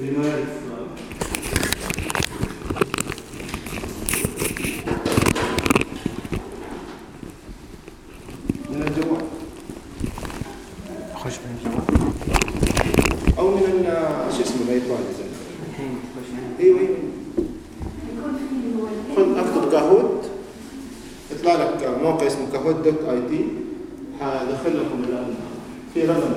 لمارس من الجواب خش من الجواب أو من شو اسمه ما أيوه خذ اكتب كاهوت يطلع لك موقع اسمه كاهوت دوت اي دي هدخل لكم الان في رقم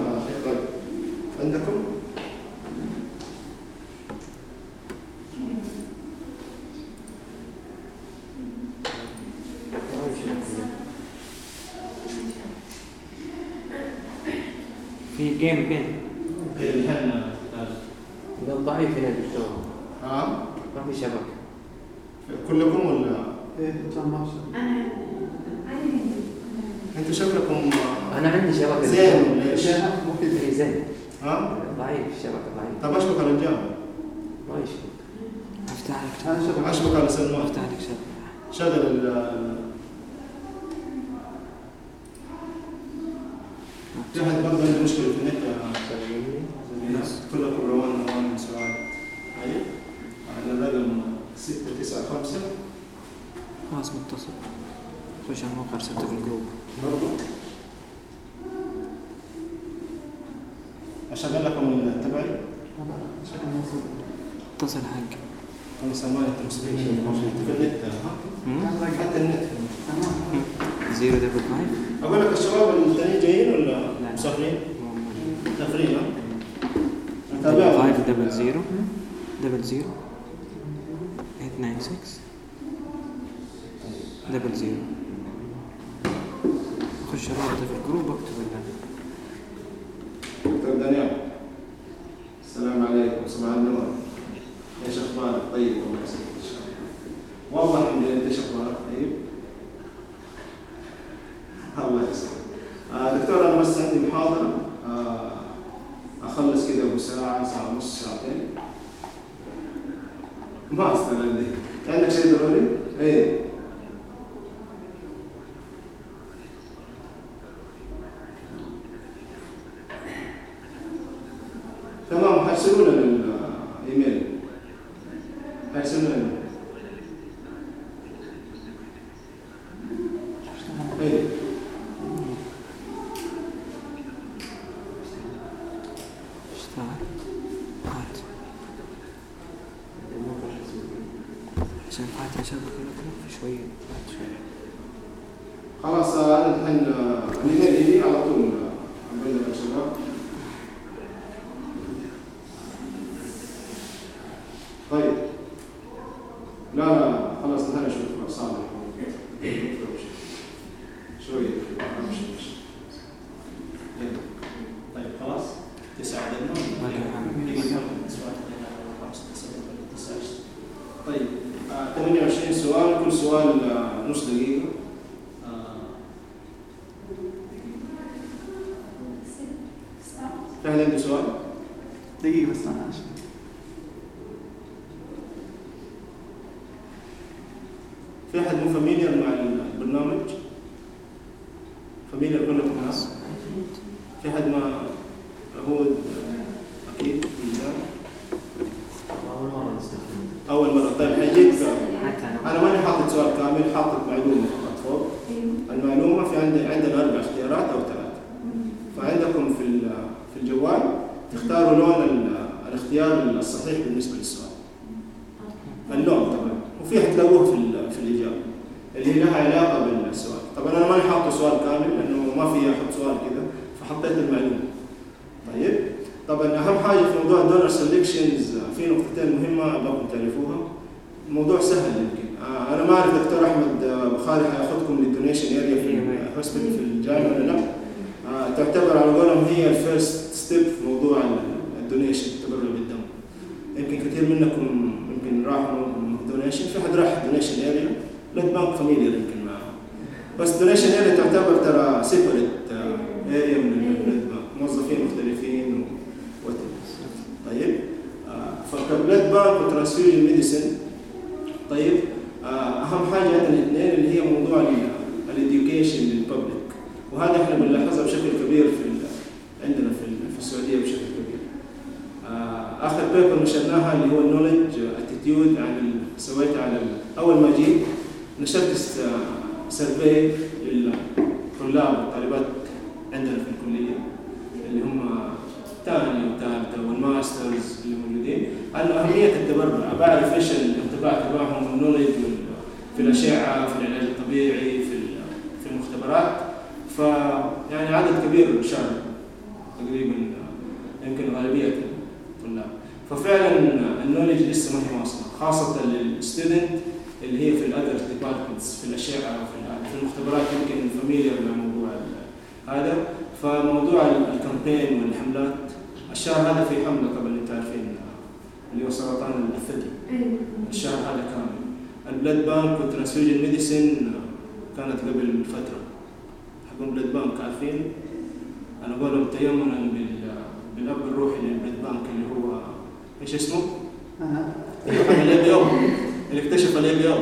survey للطلاب والطالبات عندنا في الكلية اللي هم ثانية وثالثه وال masters اللي موجودين. عن أهمية التبرع بعرف إيش الانطباع تبعهم ال knowledge في الأشعة في العلاج الطبيعي في في المختبرات. ف يعني عدد كبير شارك تقريبا يمكن غالبية الطلاب. ففعلا ال knowledge لسه ما هي واصلة خاصة لل student اللي هي في ال other departments في الاشعه وفي في المختبرات يمكن familiar بموضوع ال- هذا. فموضوع ال- campaign والحملات الشهر هذا في حملة طبعا انت عارفين اللي هو سرطان الثدي الشهر هذا كامل. ال blood bank وال transfusion medicine كانت قبل فترة. حقون blood bank عارفين؟ أنا أقول لهم تيمنا بال- بالأب الروحي لل blood bank اللي هو إيش اسمه؟ أو اللي اكتشف ال ABO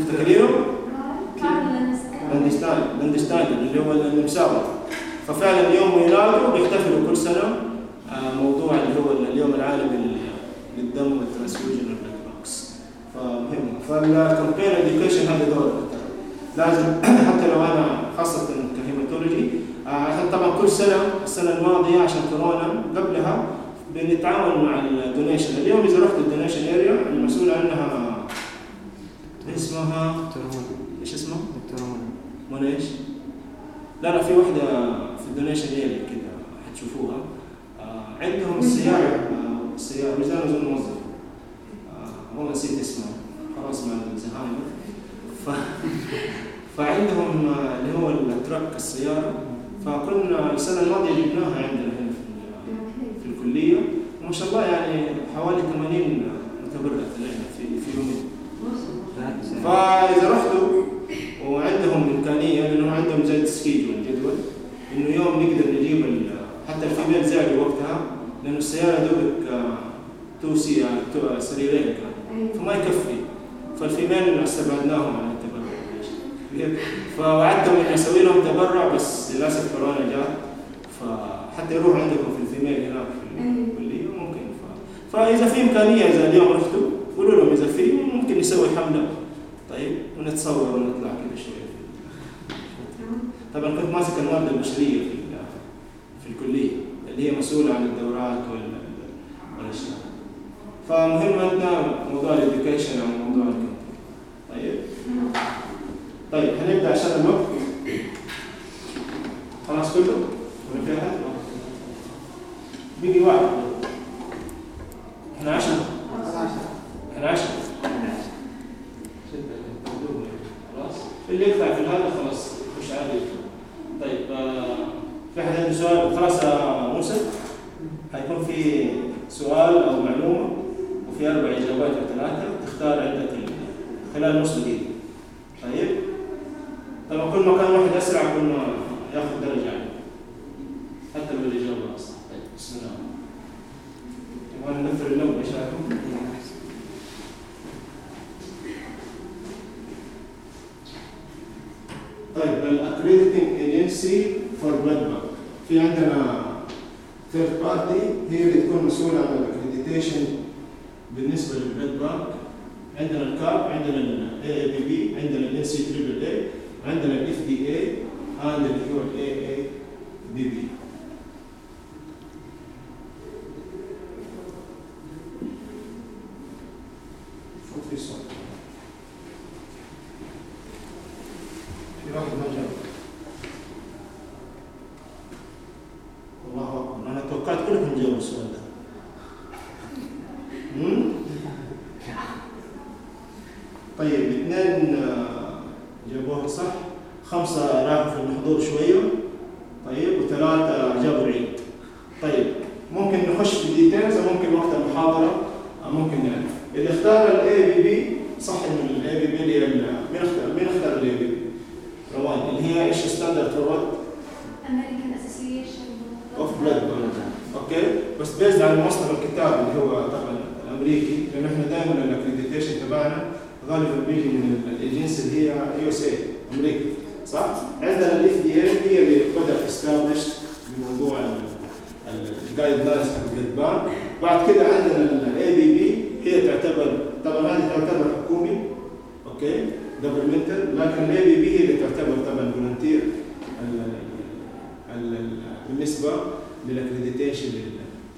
تفتكرينه؟ لاندستاين لاندستاين اللي هو النمساوي ففعلا يوم ميلاده بيحتفلوا كل سنة آه، موضوع اللي هو اليوم العالمي لل- للدم وال transfusion وال blood banks فمهم. فال campaign education هذا دور لازم حتى لو أنا خاصة ك hematology آه، طبعا كل سنة السنة الماضية عشان كورونا قبلها بنتعاون مع ال donation اليوم إذا رحت ال donation area المسؤول عنها اسمها دكتور منى إيش اسمها؟ دكتور منى منى إيش؟ لا لا في واحدة في ال donation area كده حتشوفوها. آه عندهم السيارة آه السيارة مش أنا اظن موظف. آه والله نسيت اسمها. خلاص مع الزهايمر ف... فعندهم آه اللي هو ال truck السيارة. فكنا السنة الماضية جبناها عندنا. هنا في, ال- في الكلية وما شاء الله يعني حوالي 80 متبرع في في يومين. فإذا رحتوا وعندهم إمكانية لأنه عندهم زي schedule جدول إنه يوم نقدر نجيب حتى ال female زعلوا وقتها لأنه السيارة دوبك two سي two- آه، سريرين كان. فما يكفي. فال female استبعدناهم عن التبرع. فوعدتهم إني أسوي لهم تبرع بس للأسف كورونا جاء فحتى يروح عندكم في ال female هناك. في الكليه ممكن. ف... فإذا في إمكانية إذا اليوم رحتوا قولوا لهم إذا في ممكن نسوي حملة. طيب ونتصور ونطلع كذا شوية. طبعا كنت ماسك المواد البشرية في في الكلية اللي هي مسؤولة عن الدورات وال- والأشياء. فمهم عندنا موضوع الإديوكيشن عن موضوع طيب. طيب هنبدأ عشان الوقت.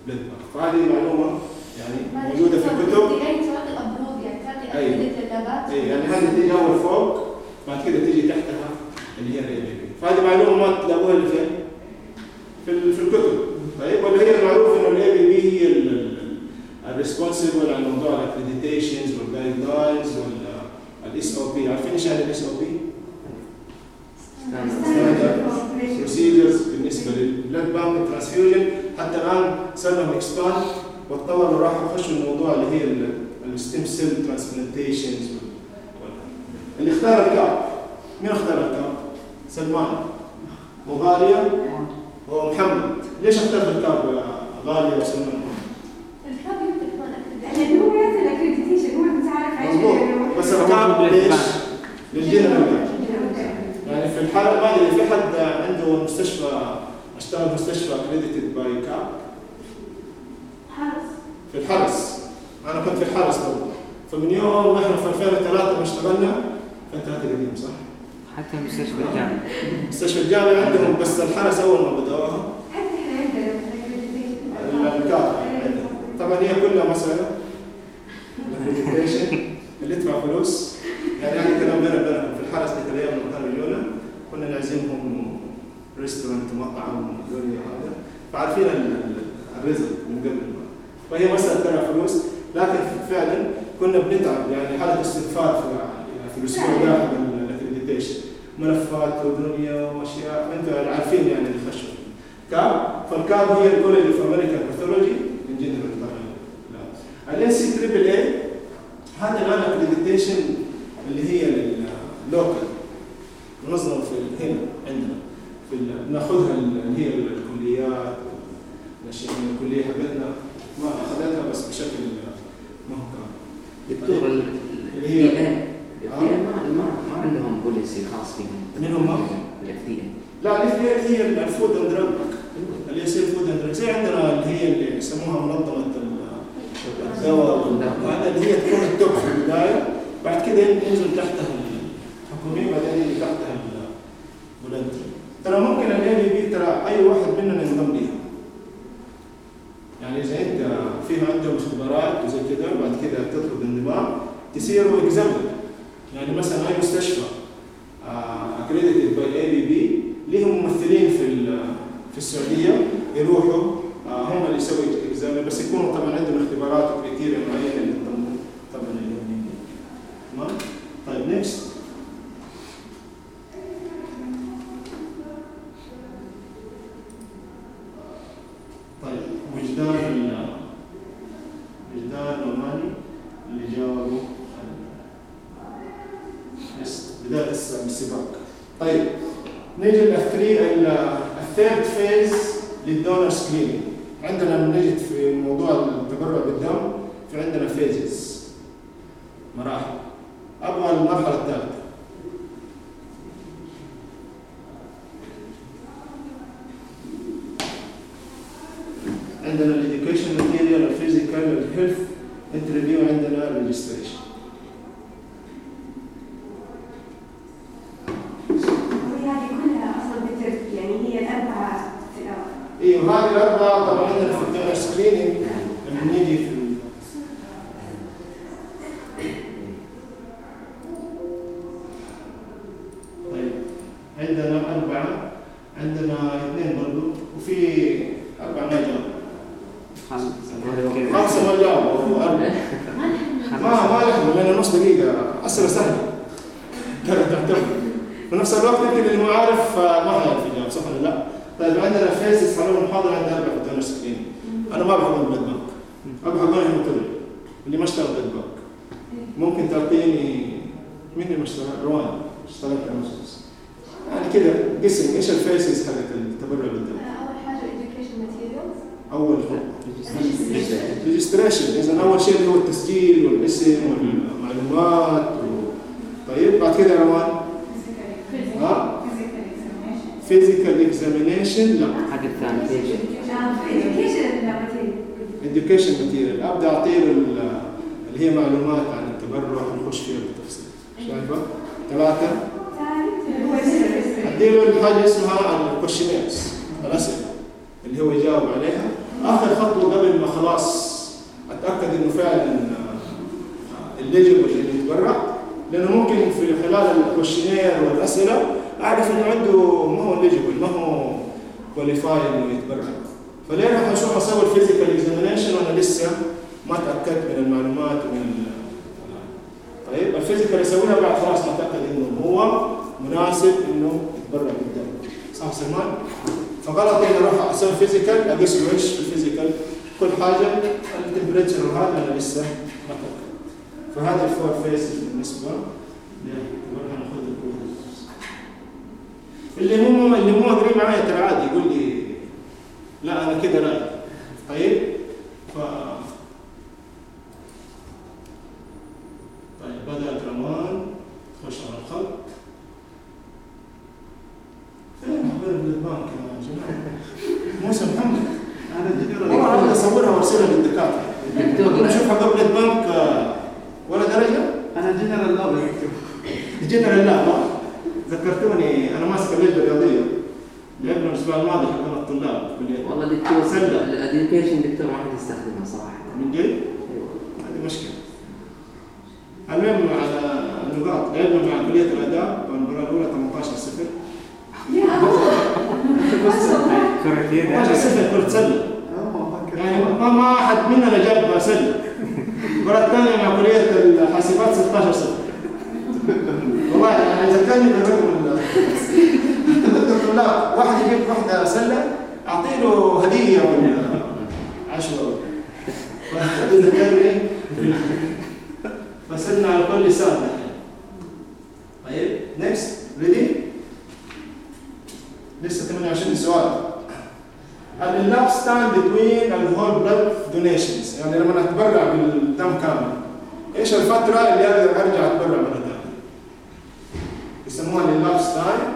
للبلد فهذه معلومه يعني موجودة في الكتب. يعني يعني تعطي أيوة. اي يعني هذه تيجي أول فوق بعد كده تيجي تحتها اللي هي ال AABB فهذه معلومة ما تلاقوها فين؟ في في الكتب. طيب ولا هي المعروف إنه ال AABB هي ال responsible على موضوع ال accreditations وال guidelines وال SOP عارفين إيش يعني ال SOP؟ procedures بالنسبة لل blood bank transfusion حتى الآن صار لهم expand وتطوروا راحوا يخشوا الموضوع اللي هي ال stem cell transplantations اللي اختار ال CAP مين اختار ال CAP؟ سلمان. وغاليه ومحمد. ليش اخترت ال CAP يا غالية وسلمان؟ ال CAP يمكن يكون لأنه هو يعطي ال accreditation هو انت عارف إيش مظبوط. بس ال CAP ليش؟ للجنرال يعني في الحالة ما في حد عنده مستشفى اشتغل مستشفى accredited by CAP حرس. في الحرس. أنا كنت في الحرس برضه. فمن يوم ما إحنا في 2003 ما اشتغلنا. 2003 قديم صح؟ حتى مستشفى الجامعة. مستشفى الجامعة عندهم بس الحرس أول ما بدأوها. حتى إحنا عندنا ال accreditation ال CAP طبعا هي كلها مسألة. ال accreditation اللي يدفع فلوس. يعني هذا كلام بيننا وبينكم في الحرس ذيك الأيام لما كانوا يجونا كنا نعزمهم restaurant مطعم دنيا هذا. فعارفين ال- ال- الرزق من قبل. ما فهي مسألة ترى فلوس لكن فعلا كنا بنتعب. يعني حالة استغفار في يعني في الأسبوع ده حق ال accreditation ملفات ودنيا وأشياء. أنتم عارفين يعني اللي خشوا. CAP فال CAP هي ال College of American Pathology من جنرال الان سي تريبل اي هذا الآن اكريديتيشن اللي هي اللوكال منظمه في هنا عندنا. في بناخذها اللي هي الكليات الاشياء من الكلية حقتنا. ما أخذتها بس بشكل ما هو كامل دكتور ال- اللي هي- ال FDA ما ما ما عندهم بوليسي خاص فيهم. مين هم؟ الاف دي لا اللي هي هي الفود اند دراج اللي يصير Food and Drug زي عندنا اللي هي اللي يسموها منظمة ال- الدواء. هذا اللي هي تكون ال top في البداية. بعد كده ينزل تحتها الحكومي بعدين يجي تحتها ال voluntary ترى ممكن ال ABB ترى أي واحد مننا ينضم ليها يعني إذا أنت فيها عندهم اختبارات وزي كده بعد كده تطلب انضمام تصيروا example يعني مثلا أي مستشفى. خلال ال questionnaire والأسئلة أعرف إنه عنده ما هو eligible ما هو qualify إنه يتبرع. فليه راح أشوف أسوي ال physical examination وأنا لسه ما تأكدت من المعلومات ومن طيب ال physical أسويها بعد خلاص ما أتأكد إنه هو مناسب إنه يتبرع قدام صح سلمان؟ فغلط إني أروح أسوي physical اقيس له في ال physical كل حاجة ال temperature وهذا أنا لسه ما اتاكد فهذا الفور فيس بالنسبة. اللي مو اللي مو ادري معايا ترى عادي يقول لي لا أنا كذا رأيي. طيب؟ ف طيب بدأ كمان خش على الخط. فين حبيب البنك يا جماعة؟ موسى محمد. أنا جنرال والله أصورها وأرسلها للدكاترة. نشوف حبيب البنك ولا درجة؟ أنا جنرال لا دكتور جينا لله ذكرتوني أنا ماسك اللجنه الرياضيه لعبنا الأسبوع الماضي حقنا الطلاب باليد. والله دكتور سلة. الأديوكيشن دكتور ما حد يستخدمها صراحة من جد؟ أيوه. هذه مشكلة. المهم على النقاط لعبنا مع كلية الاداب المباراه الأولى 18 0 يا الله! ما شاء الله كرة يد 18 0 كره سلة. آه أفكر يعني ما ما أحد مننا جاب سلة. المباراه الثانية مع كلية الحاسبات 16 0 والله يعني ذكرني بالرقم ال- الطلاب واحد يجيب واحدة سلة اعطي له هديه ولا عشوة ذكرني فصرنا على كل لسان طيب next ready لسه 28 سؤال. ال lapse time between ال whole blood donations يعني لما اتبرع بالدم كامل. إيش الفترة اللي أقدر أرجع أتبرع ثانية يسموها ال lapse time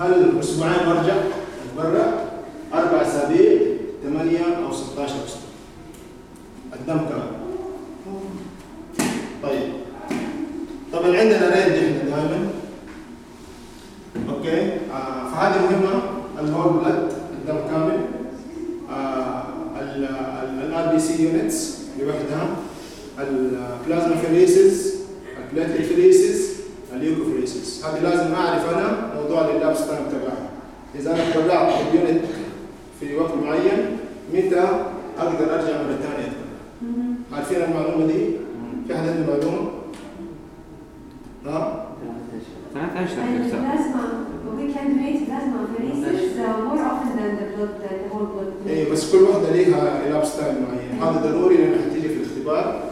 هل أسبوعين وارجع اتبرع أربع اسابيع ثمانيه أو 16 أسبوع الدم كامل طيب طبعا عندنا range إحنا دائما okay آه فهذه مهمه ال whole blood الدم كامل ال RBC units لوحدها ال plasmapheresis ال plateletpheresis ال leukapheresis هذه لازم أعرف أنا موضوع ال lapse time تبعها إذا أنا تبرعت بال unit في وقت معين متى أقدر أرجع مرة ثانية عارفين المعلومة دي؟ في أحد عنده معلومة؟ ها؟ ثلاث more often than the blood the whole blood إيه بس كل واحدة ليها lapse time معين هذا ضروري لأنه حتيجي في الاختبار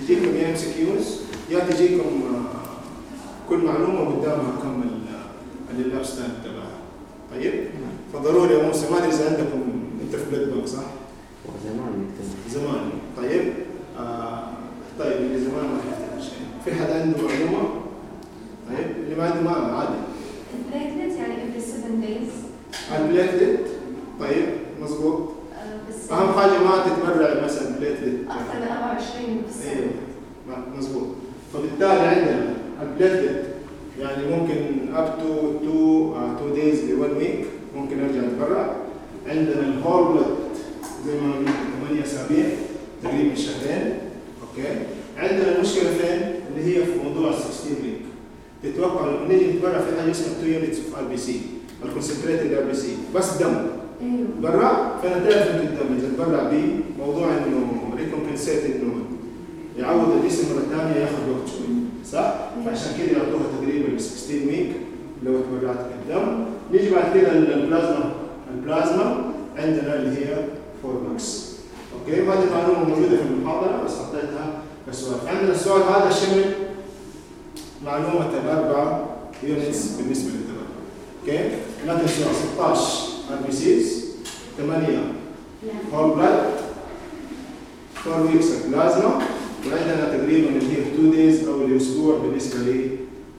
تجيكم يا MCQs يا تجيكم آه، كل معلومة قدامها كم ال- ال lapse time تبعها. طيب؟ فضروري يا موسى ما أدري إذا عندكم انت في blood bank صح؟ زمان زمان. طيب؟ آه طيب اللي زمان ما يحتاج شيء. في حد عنده معلومة؟ طيب اللي ما عنده ما عادي. ال platelet يعني every 7 days. ال platelet طيب مظبوط. آه، بس اهم حاجة ما تتبرع مثلا platelet أكثر من 24 في أيوه مظبوط. فبالتالي عندنا ال platelet يعني ممكن up to 2 2 days ل 1 week ممكن ارجع اتبرع عندنا ال whole blood زي ما قلت 8 أسابيع تقريبا شهرين. okay؟ عندنا المشكلة فين؟ اللي هي في موضوع ال 16 week تتوقع لما نيجي نتبرع في حاجة اسمها 2 units of RBC ال concentrated RBC بس دم. أيوه. برا؟ فأنا تعرف انت الدم إذا تبرع به موضوع إنه recompensate إنه يعوض الجسم مرة ثانية ياخذ وقت شوي صح؟ فعشان كذا يعطوها تقريبا 16 week لو تبرعت بالدم نيجي بعد كده البلازما البلازما عندنا اللي هي 4 weeks okay؟ وهذه المعلومه موجودة في المحاضرة بس حطيتها كسؤال. عندنا السؤال هذا شمل معلومة الاربع units بالنسبة للتبرع okay؟ لا تنسوا 16 RBCs 8 whole blood 4 weeks بلازما وعندنا تقريبا اللي هي 2 days أو الأسبوع بالنسبة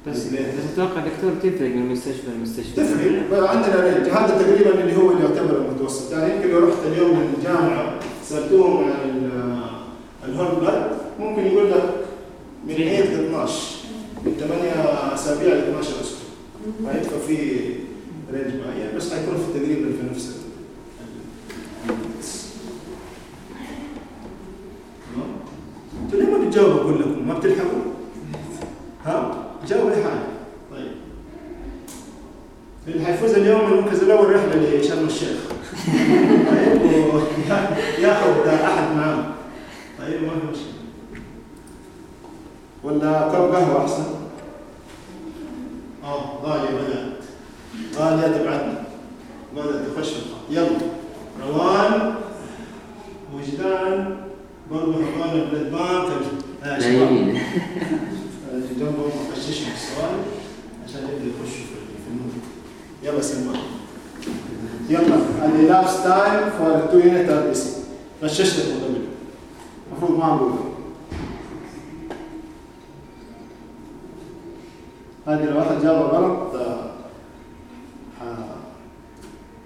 بس ال platelet. بس أتوقع دكتور تفرق من مستشفى لمستشفى تفرق. عندنا range هذا تقريبا اللي هو اللي يعتبر المتوسط. يعني يمكن لو رحت اليوم للجامعه سالتوهم عن ال- ال whole blood ممكن يقول لك من 8 ل 12 من 8 أسابيع ل 12 أسبوع. طيب ففي range معين. بس حيكون في تقريبا في نفس ال- ال- تمام؟ ما بتجاوبوا كلكم؟ ما بتلحقوا؟ ها؟ جاوب لي حاجة طيب. اللي حيفوز اليوم المركز الأول رحله لشرم الشيخ. طيب وياخذ أحد معاه طيب ما في مشكلة. ولا كوب قهوة أحسن؟ آه غالية بدأت. غالية تبعتنا. بدأت تخش يلا. روان. وجدان. برضه هبان البلد بانك آه، شباب. نايمين. اللي جنبهم غششهم السؤال عشان يبدأ يخشوا في المود يلا سلمان يلا. لاست تايم فور تو يونت ار سي غششت من قبل المفروض ما أقول. هذه لو واحد جاب غلط آه، ح-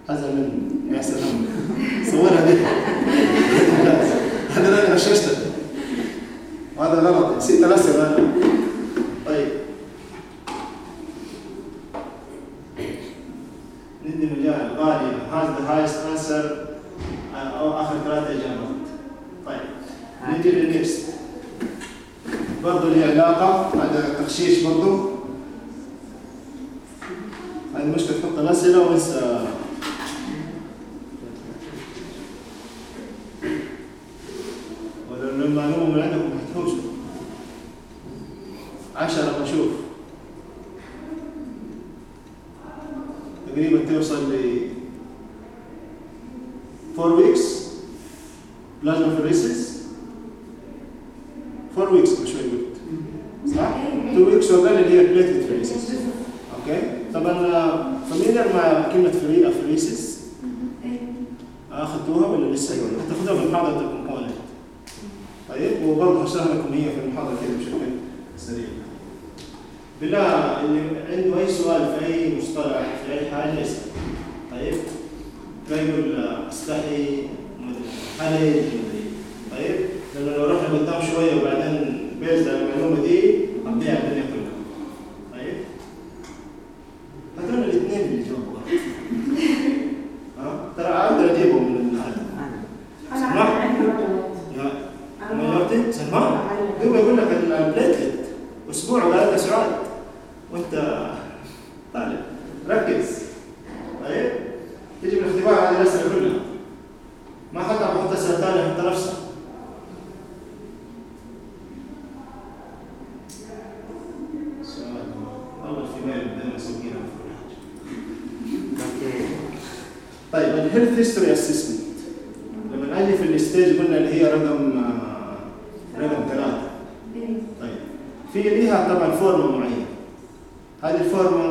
حزن مني يا سلام صورها دي. هذا أنا غششتك وهذا غلط. نسيت الاسئله أنا. طيب. ندي مجال غالية has the highest answer آه، أو آخر ثلاثة إجابات طيب. نجي للنكست برضه لي علاقة. هذا تخشيش برضه هذه المشكلة تحط الأسئلة وإنسى. ولو المعلومة من عندكم هتحوشوا عشرة بشوف تقريبا توصل ل 4 weeks. Plasmapheresis 4 weeks بشوي قلت. صح؟ 2 weeks وقال اللي هي platelet pheresis okay طبعا familiar مع كلمة pheresis apheresis آخذتوها ولا لسه؟ تاخذوها في محاضرة ال component طيب وبرضه هشرح لكم هي في المحاضرة كده بشكل سريع. بالله اللي عنده أي سؤال في أي مصطلح في أي حاجة يسأل. طيب لا يقول لا، استحي حرج طيب لأنه لو رحنا قدام شوية وبعدين على المعلومة دي هتضيع الدنيا كلها طيب هذول الاثنين اللي جاوبوا ها ترى أقدر اجيبهم من هذا أنا سمعت؟ عندي رقم. يا أنا ما جاوبتي سلمان هو يقول لك البليتلت أسبوع وقال سعاد وانت طالب ركز طيب تجي من الاختبار هذه الاسئله كلها ما حتى بحط اسئله ثانية انت نفسك سؤال اول في بالي بدنا مسوقينها في كل حاجة طيب الهيلث هيستوري اسسمنت لما أجي في الستيج قلنا اللي هي رقم آه، رقم ثلاثة. طيب. في ليها طبعا فورمه معينه هذه الفورمه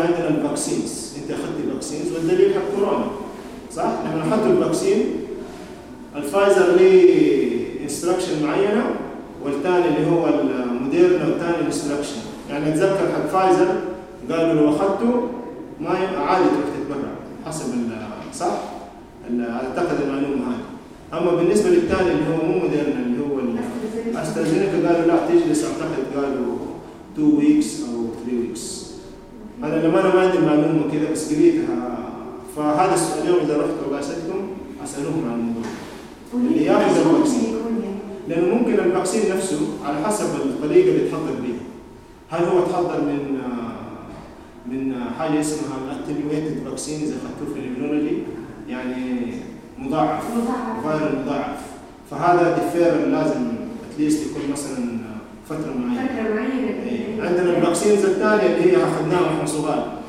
برضه عندنا ال vaccines أنت أخذت ال vaccines والدليل حق كورونا. صح؟ لما أخذت ال vaccine الفايزر ليه instruction معينة والثاني اللي هو الموديرنا والثاني ال instruction يعني أتذكر حق فايزر قالوا لو أخذته ما عادي تروح تتبرع. حسب صح؟ أعتقد المعلومة هذه. أما بالنسبة للثاني اللي هو مو موديرنا اللي هو استاذنك قالوا لا تجلس أعتقد قالوا 2 weeks أو 3 weeks أنا لما أنا ما عندي المعلومه كذا بس قريتها فهذا السؤال اليوم إذا رحت وباسلتكم أسألوهم عن الموضوع. اللي ياخذ ال vaccine. لأنه ممكن ال vaccine نفسه على حسب الطريقة اللي تحضر بيها. هل هو تحضر من آه، من آه، حاجة اسمها ال attenuated vaccine إذا أخذتوه في ال immunology يعني مضاعف viral مضاعف. فهذا defer لازم at least يكون مثلا فترة معينة. فترة معينة. إيه. عندنا ال vaccines الثانية اللي هي أخذناها وإحنا صغار.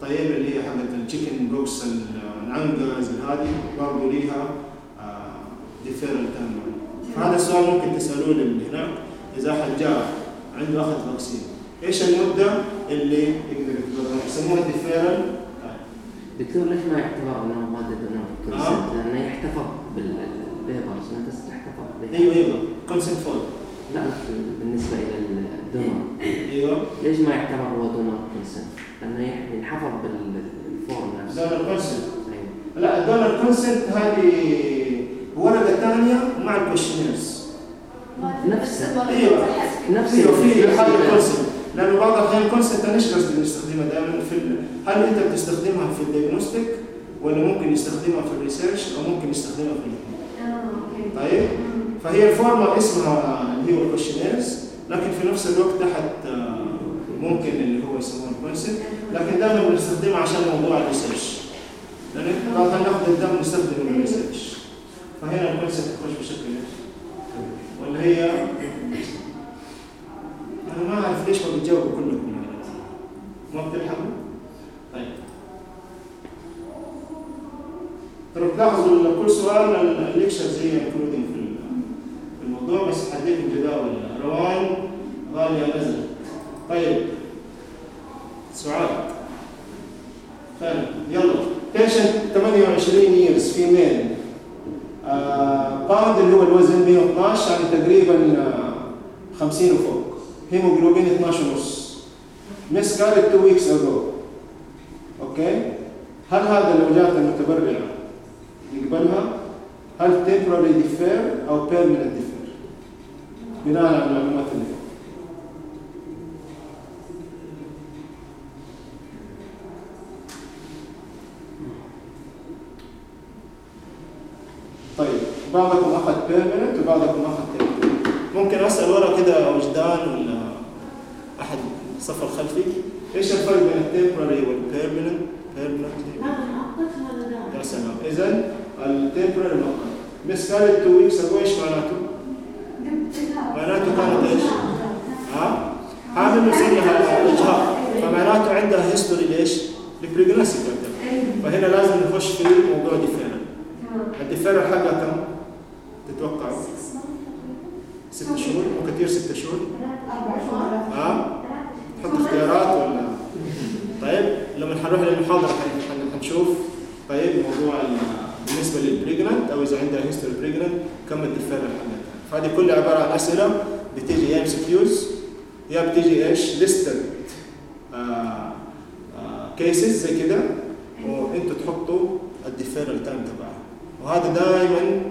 طيب اللي هي حقت ال chicken pox العنقز هذه برضه ليها deferral تام فهذا السؤال ممكن تسالوه اللي هناك. إذا أحد جاء عنده أخذ vaccine إيش المدة اللي يقدر يتبرع يسموها deferral دكتور ليش ما يعتبر إنه مادة donor آه. consent؟ لأنه يحتفظ بالبيبرز انت تحتفظ بها. أيوه أيوه. كونسنت فول لا بالنسبة إلى الدونر أيوه. ليش ما يعتبر هو دونر كونسنت؟ لأنه يح- ينحفظ بالفورم نفسه. دونر كونسنت. أيوة. لا الدونر كونسنت هذه ورقة ثانية مع الكوشنيرز نفس- أيوه. نفس أيوه في. حاجة كونسنت. لأنه بعض الأحيان الكونسنت إيش قصدي؟ نستخدمها دائما في ال... هل أنت بتستخدمها في الديagnostic ولا ممكن يستخدمها في ال research أو ممكن يستخدمها في الاثنين okay. طيب. فهي الفورمة اسمها اللي هو ال questionnaires لكن في نفس الوقت تحت آه، ممكن اللي هو يسموه ال consent لكن دائما بنستخدمها عشان موضوع ال research لأن الاحيان ناخذ الدم نستخدمه لل research فهنا ال consent تخش بشكل؟ ولا هي أنا ما أعرف ليش ما بتجاوبوا كلكم ما بتلحقوا؟ طيب ترى تلاحظوا كل سؤال الليكشرز هي انكلودنج في في الموضوع بس حديكم جداول روان غالية نزل طيب سعاد خير يلا بيشنت 28 years female. آه باوند اللي هو الوزن 112 يعني تقريبا آه 50 وفوق. هيموجلوبين 12 ونص. miscarriage 2 weeks ago okay هل هذا لو جات المتبرعة يقبلها؟ هل temporary defer أو permanent defer بناء على فوق طيب بعضكم أخذ permanent وبعضكم أخذ ممكن أسأل ورا كده وجدان ولا أحد الصف الخلفي إيش الفرق بين التمبرري والبيرمننت؟ دائم يا سلام. اذا ال temporary مؤقت. قالت 2 weeks إيش معناته؟ معناته كانت إيش؟ ها؟ حامل يصير لها اجهاض فمعناته عندها history ليش؟ ل pregnancy فهنا لازم نخش في موضوع deferral ال deferral حقها كم؟ تتوقعوا؟ ست شهور وكثير ست شهور ها؟ تحط اختيارات ولا طيب لما حنروح حن- حنشوف طيب موضوع ال- بالنسبة لل pregnant أو إذا عندها history pregnant كم ال deferral حقها فهذه كلها عبارة عن أسئلة. بتيجي يا MCQs يا بتيجي إيش؟ listed. cases زي كده. وانتوا تحطوا ال deferral time تبعها. وهذا دائما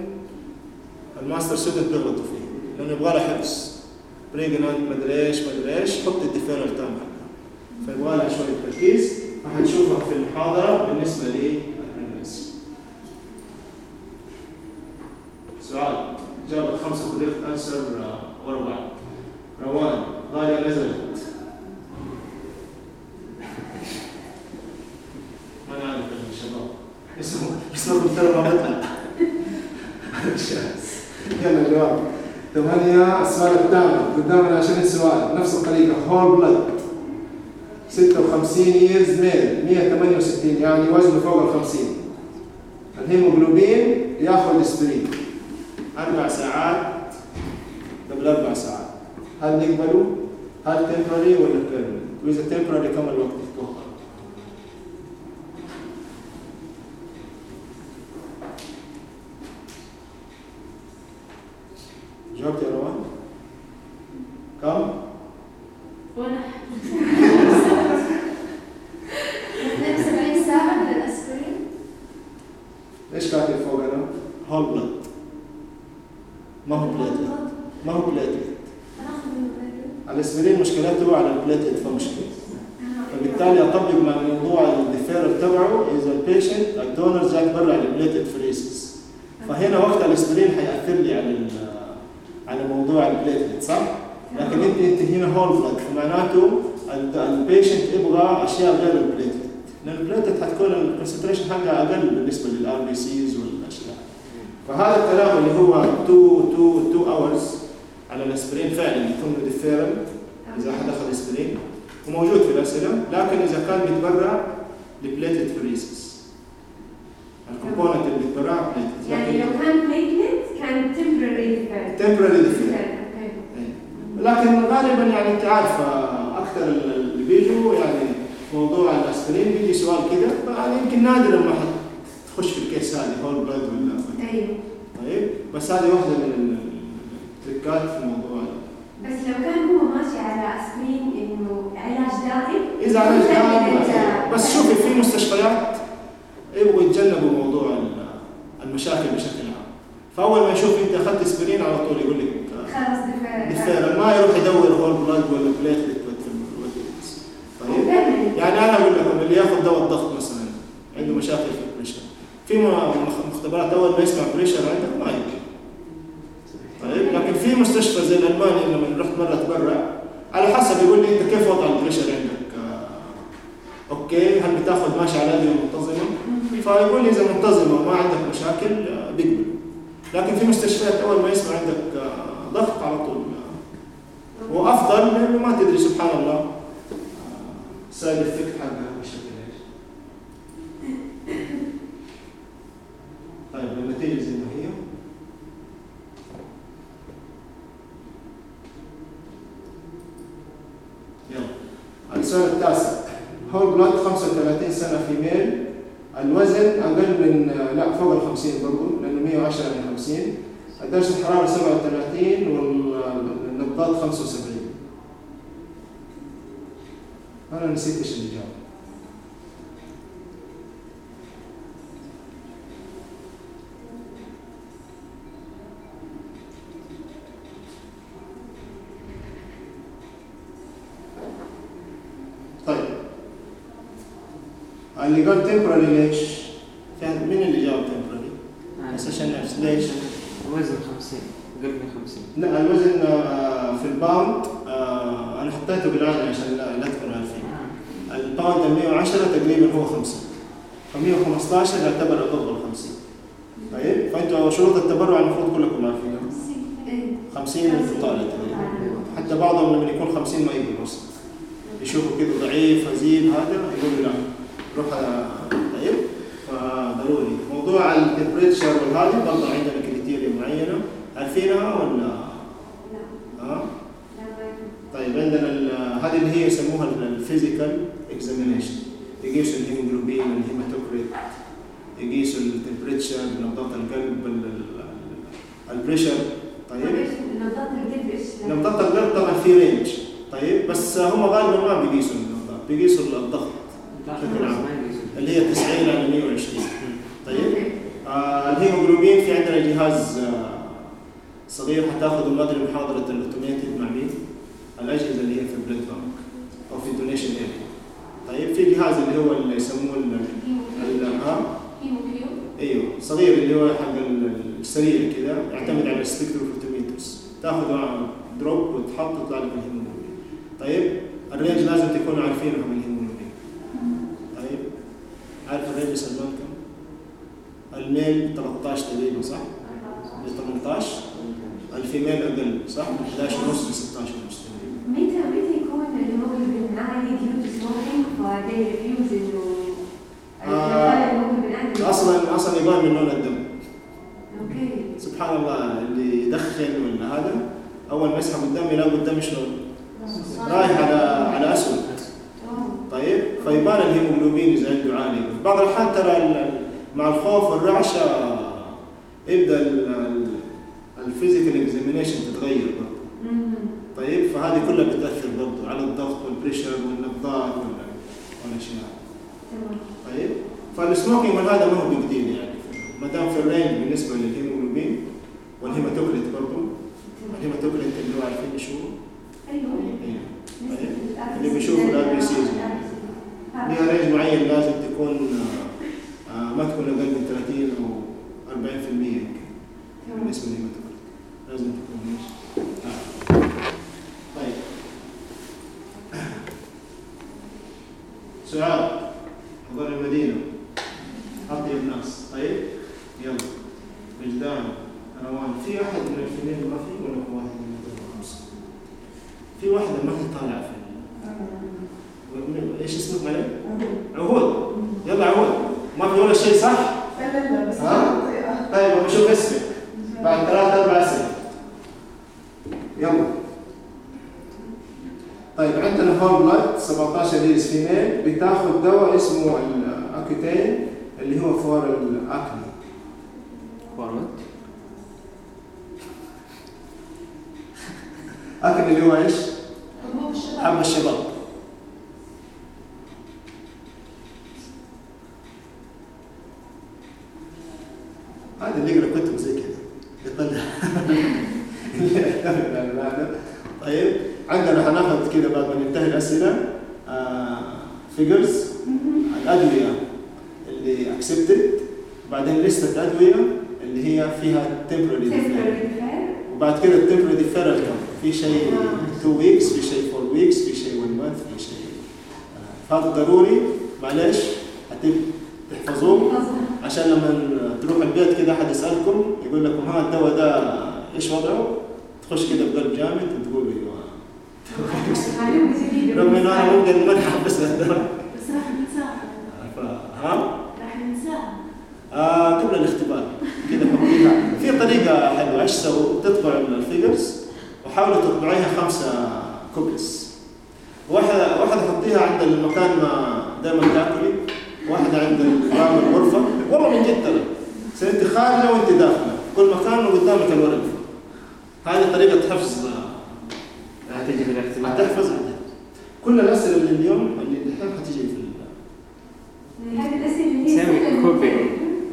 ال master student بيغلطوا فيه. لأنه يبغى له حفظ. pregnant مدري إيش مدري إيش. حط ال deferral time حقها فيبغى لها شوية تركيز. فحنشوفها في المحاضرة بالنسبة لل pregnancy سؤال. جابت خمسة كلية انسر ورا بعض. روان غاليه نزلت ما نعرف يا شباب. اسمه ترى ما بطلع يلا جواب. ثمانية السؤال الثامن قدامنا 20 سؤال. نفس الطريقة. هول بلد 56 ييرز ميل 168 يعني وزنه فوق ال 50 الهيموجلوبين ياخذ اسبرين أربع ساعات قبل أربع ساعات هل نقبله؟ هل تمبرري ولا بيرمننت؟ وإذا تمبرري كم الوقت تتوقع؟ جاوبت يا روان؟ كم؟ ولا 72 ساعة من الأسبرين ليش كاتب فوق أنا؟ whole blood ما هو platelet ما هو platelet هناخذ من ال blood. الاسبرين مشكلته على ال platelet function فبالتالي اطبق مع موضوع ال deferral تبعه اذا ال patient ال donor جاك برا على ال platelet pheresis فهنا وقت الاسبرين حياثر لي على ال- على موضوع ال platelet صح؟ لكن انت انت هنا whole blood فمعناته ال- ال patient يبغى اشياء غير ال platelet لأن حتكون ال concentration حقها أقل بالنسبة لل RBCs والاشياء فهذا الكلام اللي هو 2 2 2 hours على الاسبرين فعلا يكون deferral إذا احد أخذ اسبرين وموجود في الأسئلة لكن إذا كان بيتبرع ل platelet pheresis ال component اللي بيتبرع platelet يعني لو كان platelet كان temporary defect. okay. لكن غالبا يعني أنت عارفة أكثر اللي بيجوا يعني موضوع الاسبرين بيجي سؤال كده يعني يمكن نادرا ما تخش في ال case هذه whole blood ولا أيوه طيب. بس هذه واحدة من ال trick ات في الموضوع بس لو كان هو ماشي على اسبرين إنه علاج دائم إذا علاج دائم بس شوفي في مستشفيات يبغوا يتجنبوا موضوع ال- المشاكل بشكل عام. فأول ما يشوف أنت أخذت إسبرين على طول يقول لك خلاص deferral ما يروح يدور whole blood ولا platelet طيب. يعني أنا أقول لكم اللي يأخذ دواء الضغط مثلا عنده مشاكل في ال pressure. في مختبرات اول ما يسمع pressure عندك ما يجي طيب لكن في مستشفى زي الألماني لما رحت مرة اتبرع على حسب يقول لي أنت كيف وضع ال pressure عندك؟ آه، okay هل بتأخذ ماشي على ادويه منتظمه فيقول لي إذا منتظمة وما عندك مشاكل آه، بيقبل. لكن في مستشفيات أول ما يسمع عندك آه، ضغط على طول. وأفضل لأنه ما تدري سبحان الله. side effect حقها بشكل إيش؟ طيب النتيجه زي ما هي. يلا. السؤال التاسع. هول بلاد 35 سنة في ميل. الوزن أقل من لا فوق ال 50 برضه لأنه 110 من 50 درجه الحرارة 37 والنبضات 75 أنا نسيت إيش الاجابه طيب اللي قال temporary ليش؟ كان مين اللي جاوب temporary؟ بس عشان نعرف ليش؟ وزن 50 قرب من 50 لا الوزن آه، في ال pound آه، أنا حطيته بالعادة عشان لا لا تكونوا عارفين ال pound ال 110 تقريبا هو 50 ف 115 يعتبر ضد ال 50 طيب فأنتوا شروط التبرع المفروض كلكم عارفينها. 50 من طالع تقريبا حتى بعضهم لما يكون 50 ما يقبل أصلا يشوفوا كده ضعيف هزيل هذا يقولوا لا روح طيب. فضروري. موضوع ال temperature والهذه برضه عندنا criteria معينة. عارفينها ولا؟ ها؟ طيب عندنا هذه اللي هي يسموها ال physical examination يقيسوا ال hemoglobin ال hematocrit يقيسوا ال temperature نبضات القلب ال- ال- ال pressure طيب؟ نبضات القلب إيش؟ نبضات القلب طبعا في range طيب؟ بس هم غالبا ما بيقيسوا النبضات بيقيسوا الضغط بشكل عام. اللي هي 90 على 120 طيب؟ آه الهيموجلوبين في عندنا جهاز آه صغير حتاخذوا ما أدري محاضرة ال automated مع مين. الأجهزة اللي هي في ال blood bank أو في ال donation area طيب في جهاز اللي هو اللي يسموه ها أيوه صغير اللي هو حق ال- السريع كده يعتمد على ال spectrophotometers تاخذ drop وتحط يطلع لك الهيموجلوبين طيب ال range لازم تكونوا عارفينه من الهيموجلوبين طيب عارف ال range سلمان كم؟ ال male 13 تقريبا صح؟ ل 18 ال female أقل صح؟ 11 ونص ل 16 ونص. متى متى يكون الهيموجلوبين عالي due to smoking ف they refuse إنه آه. أصلا أصلا يبان من لون الدم okay سبحان الله اللي يدخن ولا هذا أول ما يسحب الدم يلاقوا الدم شلون؟ رايح على على أسود أوه. طيب فيبان الهيموجلوبين إذا عنده عالي بعض الحال ترى مع الخوف والرعشة يبدأ ال physical examination تتغير. طيب فهذه كلها بتأثر برضه على الضغط وال pressure والنبضات وال- والأشياء. تمام. طيب فال smoking من هذا ما هو big deal يعني. ما دام في ال range بالنسبة لل hemoglobin وال hematocrit برضه ال hematocrit اللي هو عارفين شو أيوه. أيوه. نسبة الأكل- اللي بيشوفوا ال RBCs ليها range معين لازم تكون آه، آه، ما تكون أقل من 30 أو 40% يمكن تمام. بالنسبة لل hematocrit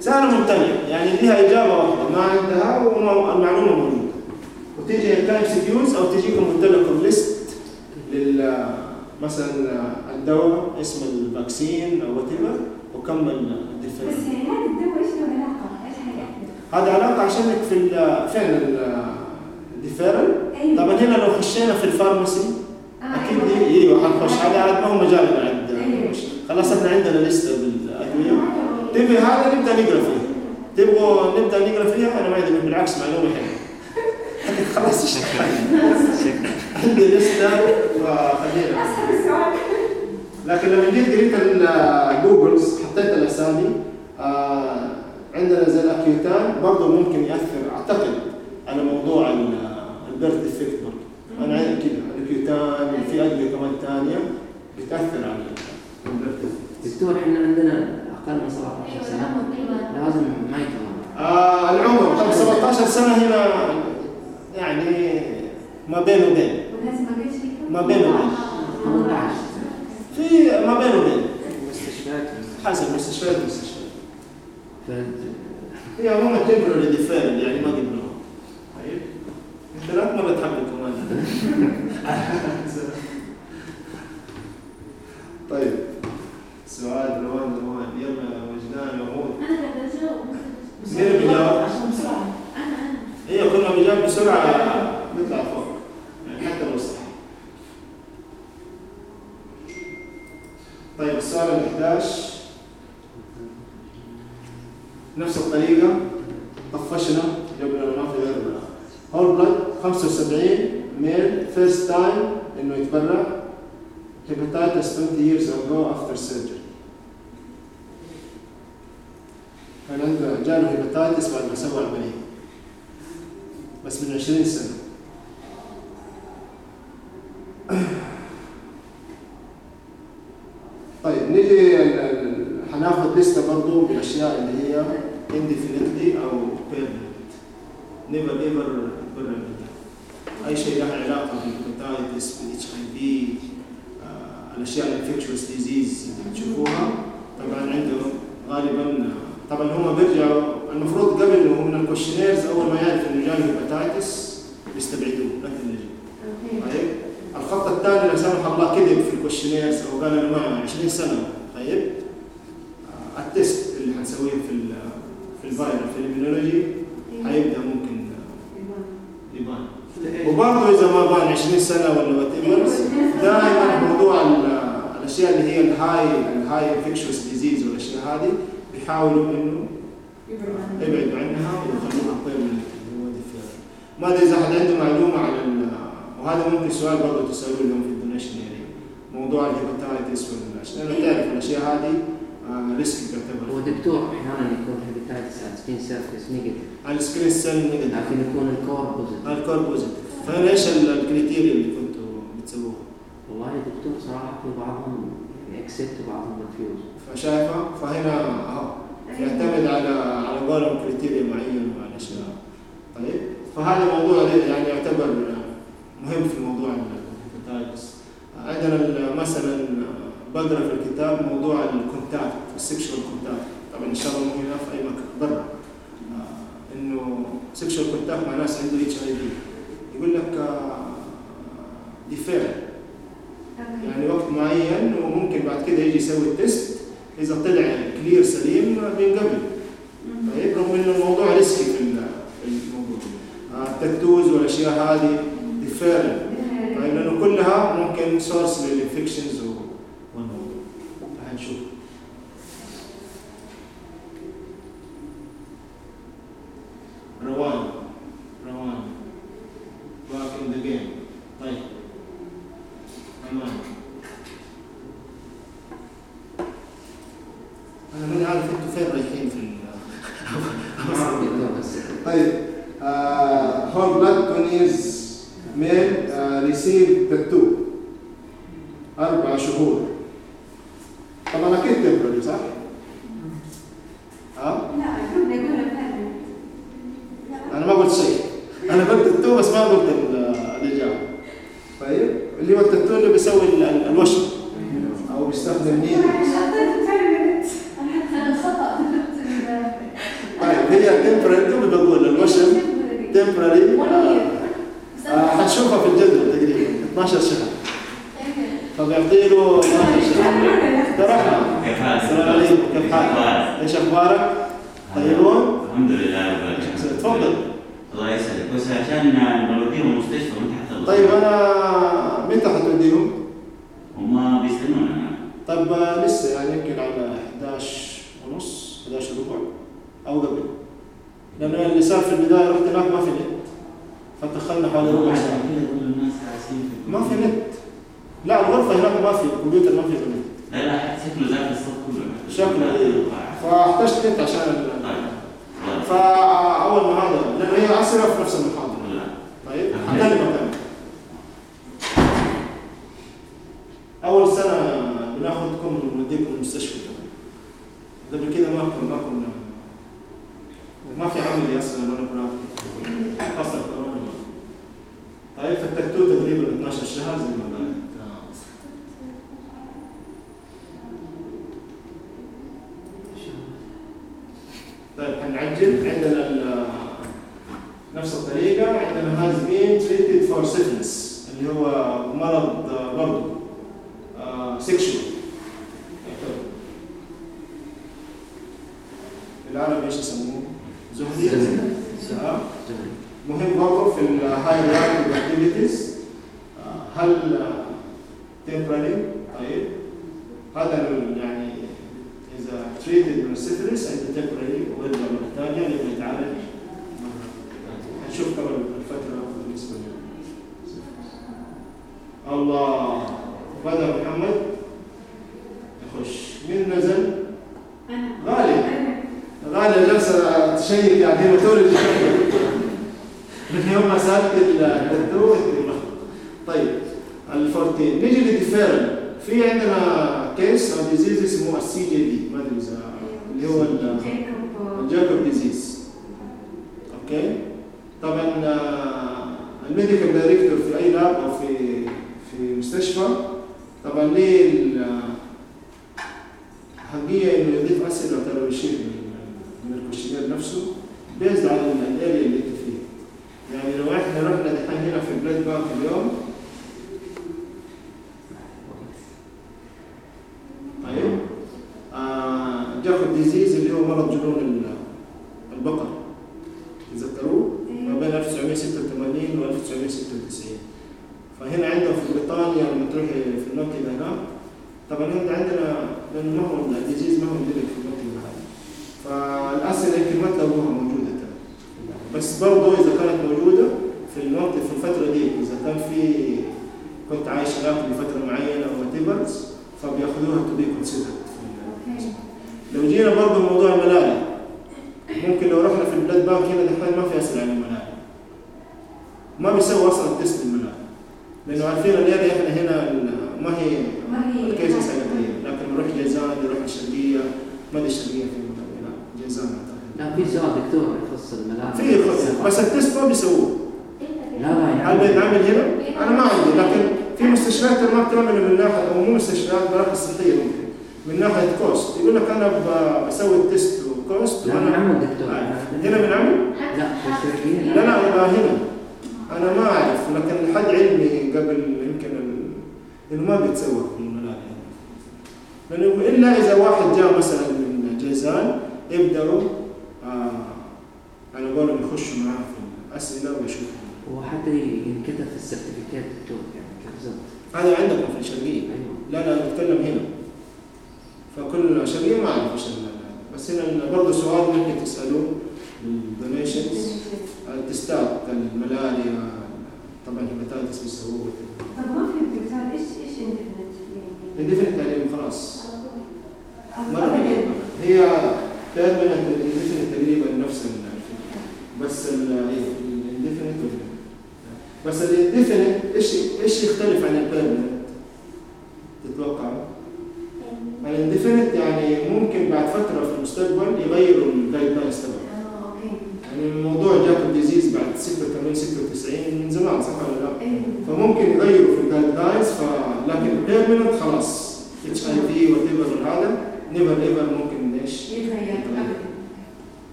سهلة ممتنع. يعني لها إجابة واحدة. ما عندها والمعلومة موجودة. وتيجي كان سي كيوز أو تجيكم لكم ليست لل مثلا الدواء اسم الفاكسين أو وات وكم بس الديفيرنت يعني هذا الدواء إيش له علاقة؟ إيش؟ هذا؟ علاقة عشانك في ال- فين الديفيرل أيوه. طبعا هنا لو خشينا في الفارماسي آه، أكيد أيوة. أيوه حنخش هذا عاد ما هو مجالنا عند أيوة. خلاص إحنا عندنا لسته بالادويه تبي هذا نبدأ نقرأ فيه. تبغوا نبدأ نقرأ فيها أنا ما عندي بالعكس معلومة حلوة. خلاص اشتغل عندي لسته وخلينا لكن لما جيت قريت الجوجلز حطيت الأسامي آه عندنا زي ال Accutane برضه ممكن يأثر أعتقد على موضوع ال birth defect برضه أنا عندي كده ال Accutane في أدوية كمان ثانية بتأثر على ال birth defect دكتور إحنا عندنا أقل من 17 أيوه سنة. العمر أيوه لازم ما يتغير آه العمر طب 17 سنة هنا يعني ما بين وبين. ما بين وبين. 18 في ما بين وبين. مستشفيات حسب مستشفيات مستشفيات هي عموما temporary deferral يعني ما قبلوها طيب. انت لا مرة تحمل كمان. طيب. السؤال روان روان يلا وجدان يموت أنا اللي بجاوب بسرعة إيه، عشان بسرعة أنا أنا أيوه كل ما بيجاوب بسرعة نطلع فوق. يعني حتى لو صح. طيب السؤال ال 11 نفس الطريقة. طفشنا جبنا في غير whole blood 75 male first time إنه يتبرع. Hepatitis 20 years ago after surgery. كان عنده جاله hepatitis بعد ما سوى عملية بس من 20 سنة. طيب نيجي ال- ال- هناخد لستة برضو بالأشياء اللي هي indefinitely أو permanent. Never ever permanent. أي شيء له علاقة بال hepatitis بال HIV الأشياء ال infectious disease اللي بتشوفوها طبعا عنده غالبا طبعا هم بيرجعوا المفروض قبل إنه من ال questionnaires أول ما يعرف إنه جاله hepatitis بيستبعدوه لا تنجي Okay. طيب؟ الخط الثاني لا سمح الله كذب في ال questionnaires أو قال أنا معه 20 سنة. طيب؟ آه، ال test اللي حنسويه في ال في ال viral في ال immunology حيبدأ ممكن. يبان. وبرضه إذا ما بان 20 سنة ولا what دائما موضوع ال- الأشياء اللي هي ال high ال high infectious disease والأشياء هذه بيحاولوا إنه يبعدوا عنها. ويخلوها طيب من هو. ما ادري إذا حد عنده معلومة عن ال- وهذا ممكن سؤال برضه تسألوه لهم في ال donation يعني. موضوع ال hepatitis والاشياء لأنه تعرف الأشياء هذه آه، risk هو تعتبر دكتور أحيانا يكون hepatitis على screen surface negative على ال screen سيل negative لكن يكون ال core positive ال core positive فهنا إيش ال- ال criteria اللي كنتوا بتسووها؟ والله يا دكتور صراحة في بعضهم accept وبعضهم refuse فشايفة؟ فهنا أهو. يعتمد على على قولهم criteria معينه وعلى اشياء طيب؟ فهذا موضوع يعني يعتبر مهم في موضوع ال hepatitis. عندنا مثلا بقرا في الكتاب موضوع ال contact ال sexual contact طبعا إن شاء الله مو هنا في أي مكان. برا. آه، إنه sexual contact مع ناس عنده HIV يقول لك defer يعني وقت معين وممكن بعد كده يجي يسوي ال test إذا طلع clear سليم بينقبل طيب رغم إنه الموضوع risky في ال- في الموضوع. آه، ال tattoos والأشياء هذه defer طيب لأنه كلها ممكن source لل infections والموضوع هنشوف روان روان back in the game طيب أمان أنا ماني عارف أنتوا فين رايحين في ال دكتور بس طيب whole blood donor male receive tattoo أربع شهور طبعا أكيد temporary صح؟ ها؟ لا يقول يقول permanent. أنا ما قلت شيء أنا قلت التاتو بس ما قلت ال- الإجابة طيب اللي هو التاتو اللي بيسوي ال- ال- الوشم أو بيستخدم needle حطيت permanent. خطأ طيب هي temporary اللي بقول الوشم temporary حتشوفها في الجدول تقريبا 12 شهر فبيعطي له 12 شهر ترى كيف حالك؟ السلام عليكم كيف حالك؟ إيش أخبارك؟ طيبون؟ الحمد لله رب العالمين. تفضل الله يسعدك بس عشان نوديهم المستشفى متى حتخلص؟ طيب أنا متى حتوديهم؟ هم بيستنونا طيب آه، لسه يعني يمكن على 11 ونص 11 ربع أو قبل لأنه اللي صار في البداية رحت هناك ما في نت فتدخلنا حوالي ربع ساعة. ما في نت. لا الغرفة هناك ما في الكمبيوتر ما في نت لا لا شكله زاد الصوت كله. شكله إيه. فاحتجت نت عشان ال- طيب. فأول ما هذا لأنه هي عصرها في نفس المحاضرة. طيب حكلمك أنا أول سنة بناخذكم ونوديكم المستشفى قبل كده ما كنا ما كنا ما في عملي أصلا وأنا براكتي حصل طيب فالتكتو تقريبا 12 شهر زي ما قلت طيب حنعجل عندنا نفس الطريقة عندنا has been treated for syphilis اللي هو مرض برضه آه، يعتبر. بالعربي إيش يسموه؟ زهري آه. مهم برضه في ال high reactive activities هل Temporary طيب. هذا يعني إذا تريتد من السفلس أنت Temporary ولا محتاجه لأنه يتعالج هنشوف كمان الفترة بالنسبة لنا. الله. بدا محمد؟ يخش مين نزل؟ غالي. غالي جلسه تشيك يعني هي من يوم ما سألت الترو طيب ال fourteen نيجي لل deferral في عندنا case أو disease اسمه ال CJD. ما أدري إذا اللي هو ال Jakob disease okay؟ طبعا آه، ال medical director في أي lab أو في في مستشفى. طبعا ليه الحق إنه يضيف أسئلة ترى يشيل من ال questionnaire نفسه based على الاريا اللي يعني لو إحنا رحنا دحين هنا في بلاد بقى في اليوم. طيب. آه ديزيز اللي هو مرض جنون البقر. تذكروه ما بين 1986 و 1996 فهنا عندهم في بريطانيا لما تروح في النوتي هناك طبعا هنا عندنا لأنه ما هو ديزيز ما هو موجود في النوتي هذا فالأسئلة يمكن ما تلاقوها موجودة. بس برضه إذا كانت country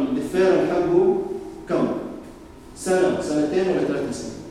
الدفايه اللي كم؟ سنة سنتين ولا ثلاث سنين؟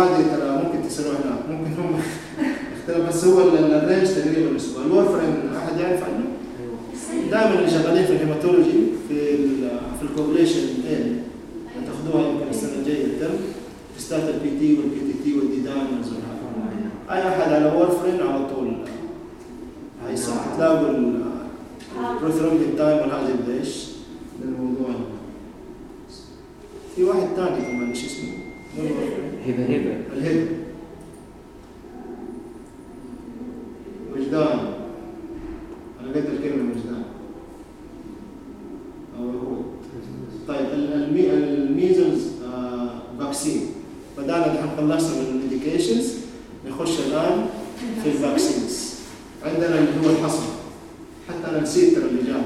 fate ال vaccine بدأنا نحن خلصنا من ال medications نخش الآن في ال vaccines عندنا اللي هو الحصبة حتى أنا نسيت ترى الاجابه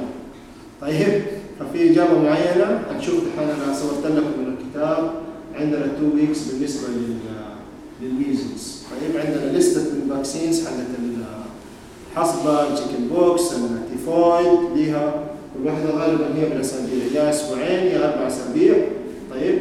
طيب ففي إجابة معينة؟ هنشوف الحين أنا صورت لكم من الكتاب. عندنا 2 weeks بالنسبة لل لل measles طيب عندنا لستة من ال vaccines حقت الحصبة ال chicken pox ال typhoid ليها. الوحدة غالبا هي من أسابيع. يا أسبوعين يا أربع أسابيع. طيب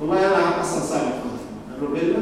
والله أنا أصلا سامع الروبيلا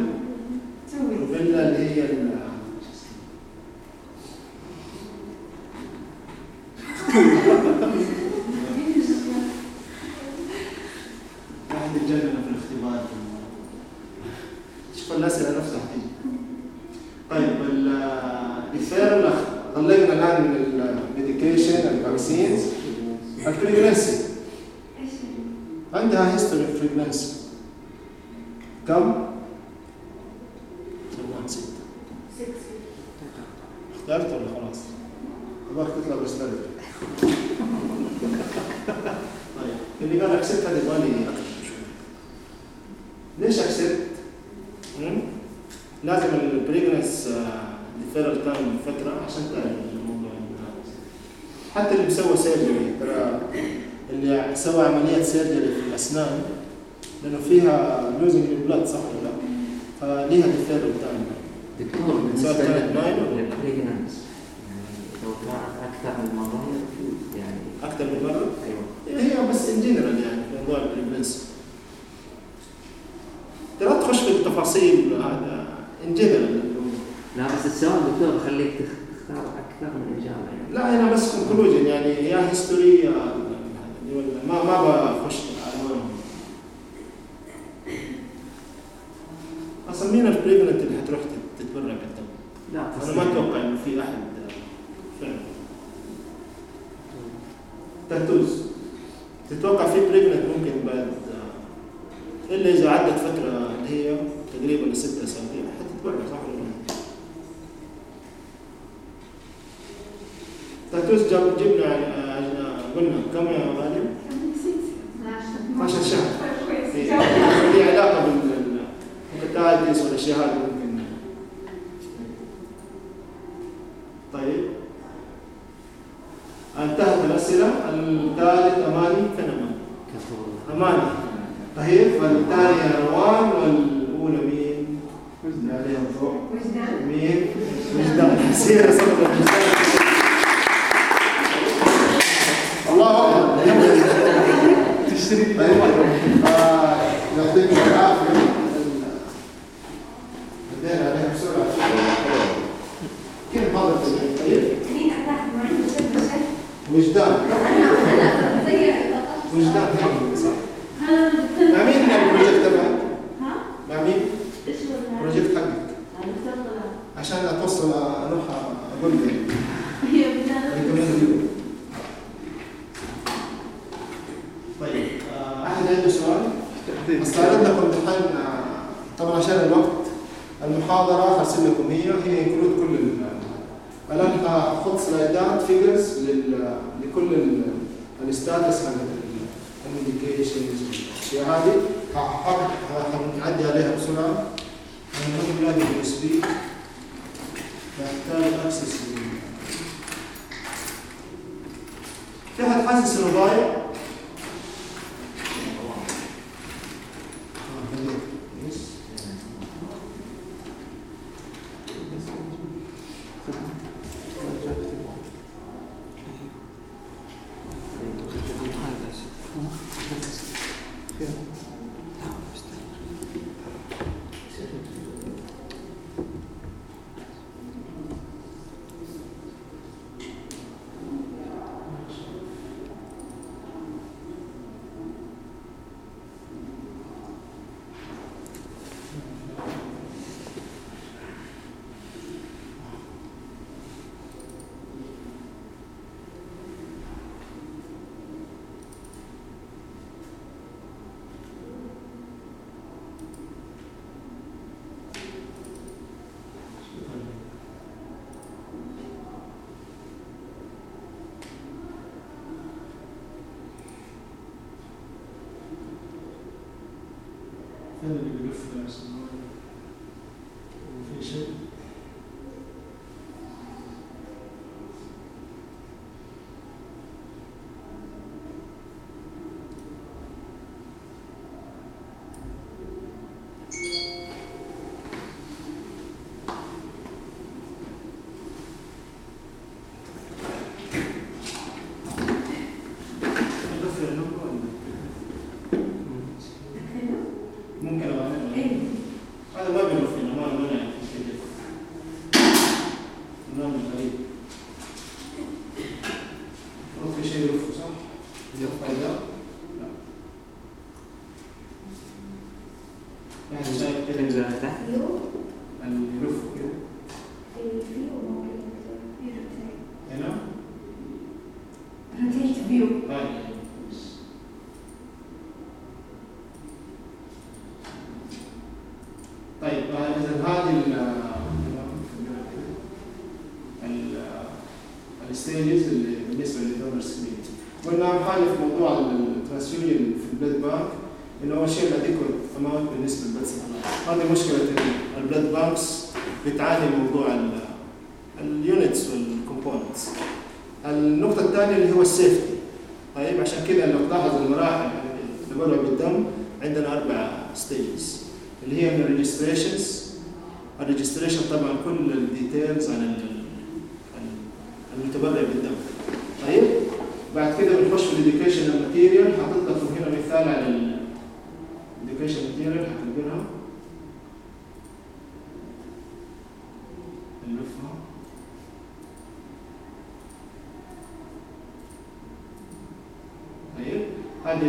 الضياع في الدائرة عليها طيب؟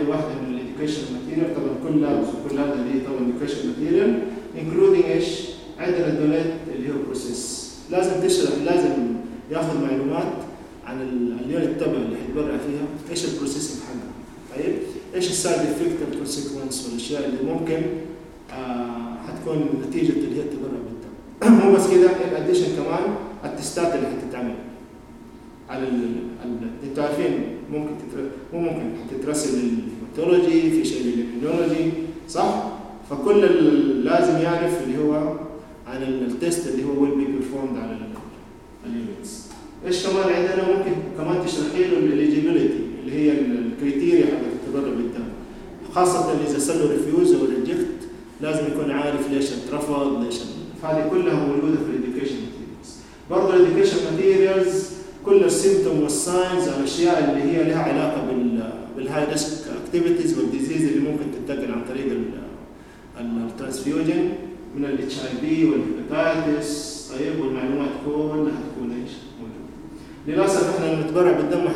هذه واحدة من ال education material طبعا كلها كل هذا دي طبعا education material including إيش؟ عندنا ال donate اللي هو process لازم تشرح لازم ياخذ معلومات عن ال- unit تبع اللي حيتبرع فيها إيش ال processing حقها طيب إيش ال side effect ال consequence والاشياء اللي ممكن آه حتكون نتيجه اللي هي التبرع بالدم مو بس كده in addition كمان التستات اللي حتتعمل على ال ال- أنتوا عارفين ممكن تتر... مو ممكن حتترسل لل hematology في شيء لل immunology صح؟ فكل ال- لازم يعرف اللي هو عن ال- ال test اللي هو will be performed على ال units إيش كمان عندنا ممكن كمان تشرحي له ال eligibility اللي هي ال- criteria حقت التبرع بالدم خاصة اذا سووا له refuse أو reject لازم يكون عارف ليش اترفض ليش ال- فهذه كلها موجودة في ال education materials برضه ال education materials كل ال symptom وال signs والاشياء اللي هي لها علاقه بال بال high risk activities وال disease اللي ممكن تنتقل عن طريق ال transfusion من ال HIV وال hepatitis طيب والمعلومات كلها تكون إيش؟ موجوده. للأسف إحنا لما نتبرع بالدم ما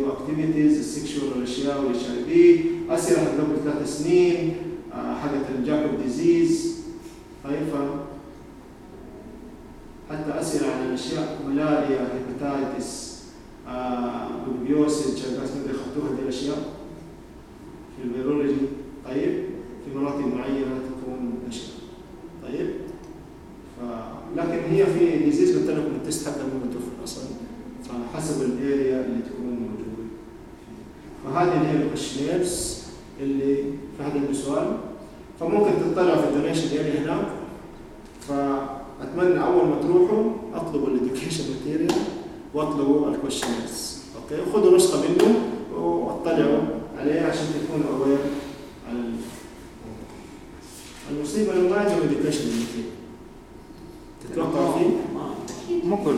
هو activities ال sexual والاشياء وال HIV اسئله حق قبل ثلاث سنين آه، حقت ال Jakob disease طيب حتى اسئله عن الأشياء ملاريا hepatitis آه babesiosis Chagas ما اخذتوها دي الأشياء في البيولوجي طيب في مناطق معينة تكون نشطه طيب. لكن هي في disease قلت لكم ال test حقها مو متوفر أصلا فحسب ال area اللي تكون موجودة. فهذه اللي هي ال questionnaires اللي في هذا السؤال فممكن تطلعوا في ال donation area هناك. فأتمنى أول ما تروحوا أطلبوا ال education material وأطلبوا ال questionnaires okay؟ خذوا نسخة منه واطلعوا عليه عشان تكونوا aware على المصيبة إنه ما عندهم education material تتوقعوا فيه؟ مو كل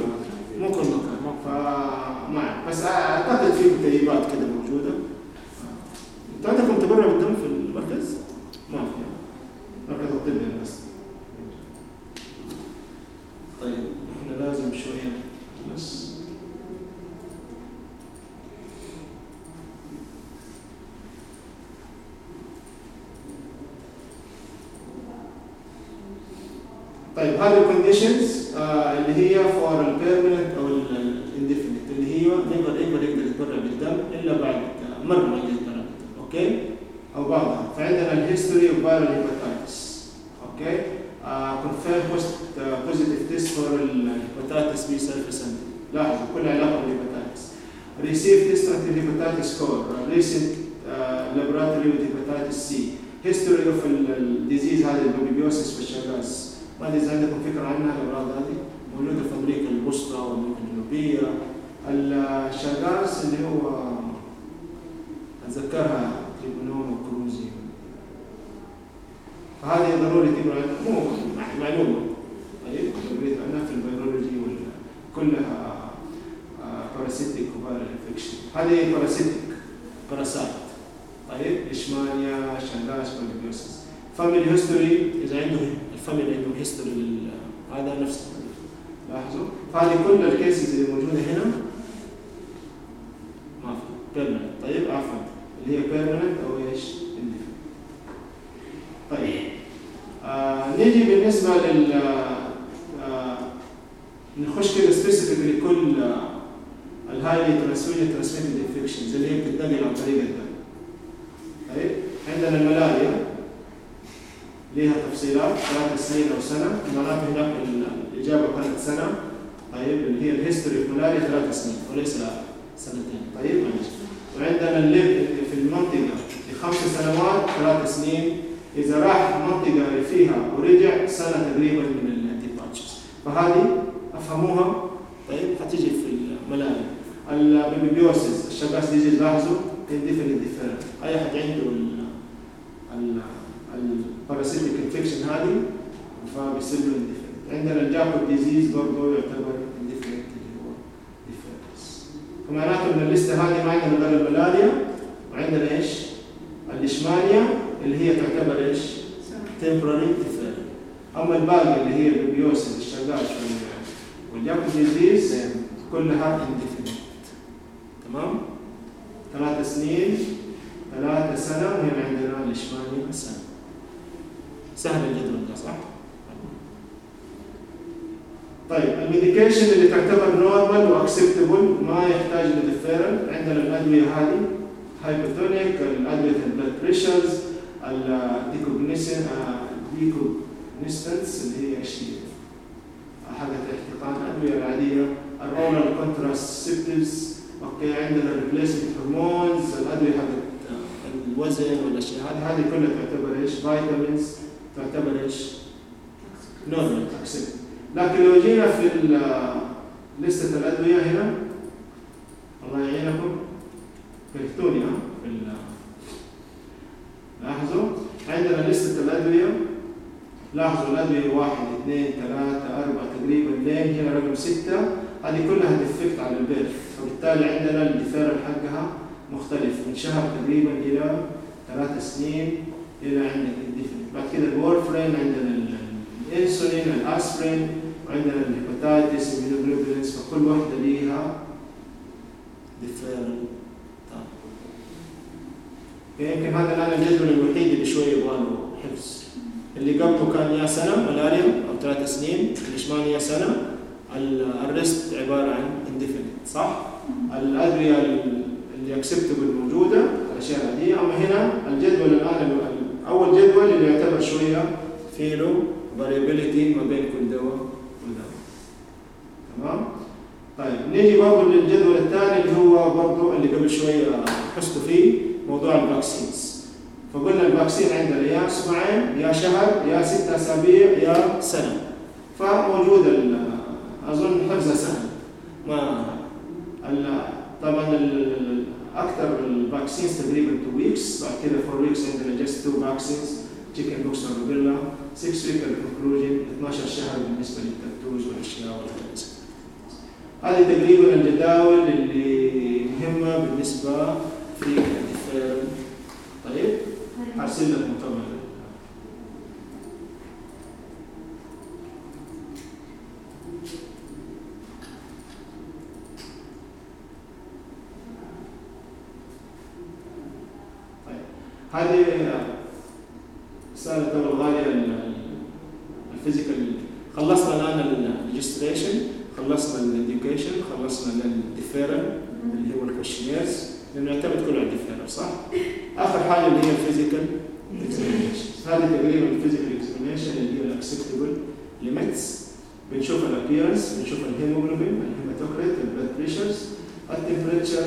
مو كل مكان فما. بس أعتقد في كتيبات كده موجودة. أنتوا عندكم تبرع بالدم في المركز؟ ما في. مركز الطب بس. طيب إحنا لازم شوية. بس. طيب هذه ال conditions اللي هي for ال permanent أو ال indefinite اللي هي never ever يقدر يتبرع بالدم إلا بعد آه، مرة ما يقدر يتبرع okay؟ أو بعضها. فعندنا ال history of viral hepatitis okay؟ confirm positive test for ال hepatitis B surface لاحظوا كل علاقة بال hepatitis reactive test anti hepatitis core recent with hepatitis C. History of ال disease هذه ال babesiosis وال Chagas ادري اذا عندكم فكره عنها الامراض هذه موجوده في أمريكا الوسطى وامريكا الجنوبيه ال Chagas اللي هو أتذكرها Trypanosoma cruzi. فهذه ضروري تبقى مو معلومة. طيب ضروري عنها في البيولوجي كلها parasitic و viral infection هذه parasitic parasite طيب leishmania babesiosis family history إذا عنده ال family عندهم history هذا نفس لاحظوا؟ فهذه كل ال cases اللي موجودة هنا ما في. permanent طيب عفوا. اللي هي permanent أو إيش؟ طيب. آه نيجي بالنسبة لل آه نخش كده specific لكل آه ال highly transmitted transmitted infections اللي هي بتنتقل عن طريق الدم طيب عندنا الملاريا ليها تفصيلات ثلاث سنين أو سنة. معناته هناك الإجابة كانت سنة طيب اللي هي ال history of ملاريا ثلاث سنين وليس سنتين. طيب وعندنا ال live في المنطقة لخمس سنوات ثلاث سنين. إذا راح منطقة اللي فيها ورجع سنة تقريبا من الانتيباتشز فهذه أفهموها؟ طيب حتيجي في الملاريا ال babesiosis ال Chagas disease لاحظوا indefinite deferral اي احد عنده ال ال parasitic infection هذه فبيصير له indefinite عندنا ال Jakob disease برضه يعتبر indefinite اللي هو deferrals فمعناته من الليسته هذه ما عندنا غير الملاريا وعندنا إيش؟ الليشمانيا اللي هي تعتبر إيش؟ temporary deferral اما الباقي اللي هي ال babesiosis ال Chagas وال Jakob disease كلها indefinite تمام؟ ثلاث سنين ثلاثة سنة وهنا عندنا الليشمانيا سنة سهل الجدول ده صح؟ طيب ال medication اللي تعتبر normal و acceptable ما يحتاج ل deferral عندنا الأدوية هذه hypnotic الأدوية ال blood pressures ال decongestion decongestants اللي هي إيش هي؟ حاجة الاحتقان الأدوية العادية ال oral contraceptives okay عندنا ال replacement hormones الأدوية حقت الوزن والأشياء هذه هذه كلها تعتبر إيش؟ فيتامينز تعتبر إيش؟ normal accept لكن لو جينا في لستة الأدوية هنا؟ الله يعينكم. كيفتوني ها؟ في لاحظوا؟ عندنا لستة الأدوية لاحظوا الأدوية واحد اثنين ثلاثة أربعة تقريبا. لين هنا رقم ستة. هذه كلها defect على ال birth فبالتالي عندنا ال deferral حقها مختلف. من شهر تقريبا إلى ثلاث سنين إلى عندك ال defect بعد كده ال warfarin عندنا ال- الانسولين الاسبرين وعندنا ال hepatitis immunoglobulins فكل واحدة ليها deferral يمكن هذا الآن الجدول الوحيد اللي شوي يبغى له حفظ. اللي قبله كان يا سنة ملاريا أو ثلاث سنين الليشمانيا ال- ال rest عبارة عن indefinite صح؟ الأدوية اللي acceptable موجودة الأشياء دي أما هنا الجدول الآن ال- أول جدول اللي يعتبر شوية فيه له variability ما بين كل دواء ودواء تمام؟ طيب نيجي برضه للجدول الثاني اللي هو برضه اللي قبل شوية حسوا فيه موضوع ال vaccines فقلنا ال vaccine عندنا يا أسبوعين يا شهر يا ست أسابيع يا سنة. فموجود أظن حفظها سهل ما طبعا أكثر ال vaccines تقريبا 2 weeks بعد كده 4 weeks عندنا just 2 vaccines chicken pox و rubella 6 week ال conclusion 12 شهر بالنسبة لل tattoos والأشياء والهرس هذه تقريبا الجداول اللي مهمة بالنسبة في ال deferral طيب؟ أرسل لك طبعا طيب هذه رسالة الغالية ال- ال- ال physical خلصنا الآن ال registration خلصنا ال education خلصنا ال deferral اللي هو ال questionnaires لأنه يعتمد كله على ال deferral صح؟ آخر حاجة اللي هي ال physical examination هذه تقريبا ال physical examination اللي هي ال acceptable limits بنشوف ال appearance بنشوف الهيموجلوبين ال hematocrit ال blood pressures ال temperature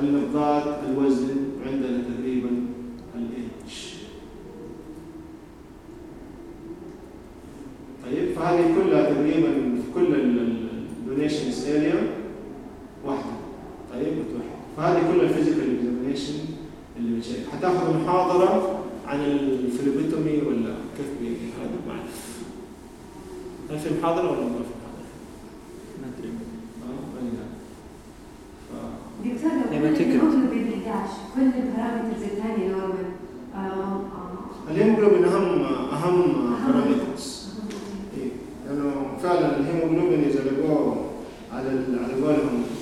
النبضات الوزن وعندنا تقريبا الاتش فهذه كلها تقريبا في كل ال donations area واحدة. طيب متوحد فهذه كلها ال physical examination اللي بت check حتاخذ محاضرة عن ال phlebotomy ولا كيف بي هذا ما اعرف هل في محاضرة ولا ما في محاضرة؟ ما أدري. آه عارف. ف- دكتور لو لما كل 11 كل البارامترز الثانية نورمال. آه، آه، الهيموجلوبين اهم أهم بارامترز فعلا الهيموجلوبين اذا لقوه على على ال-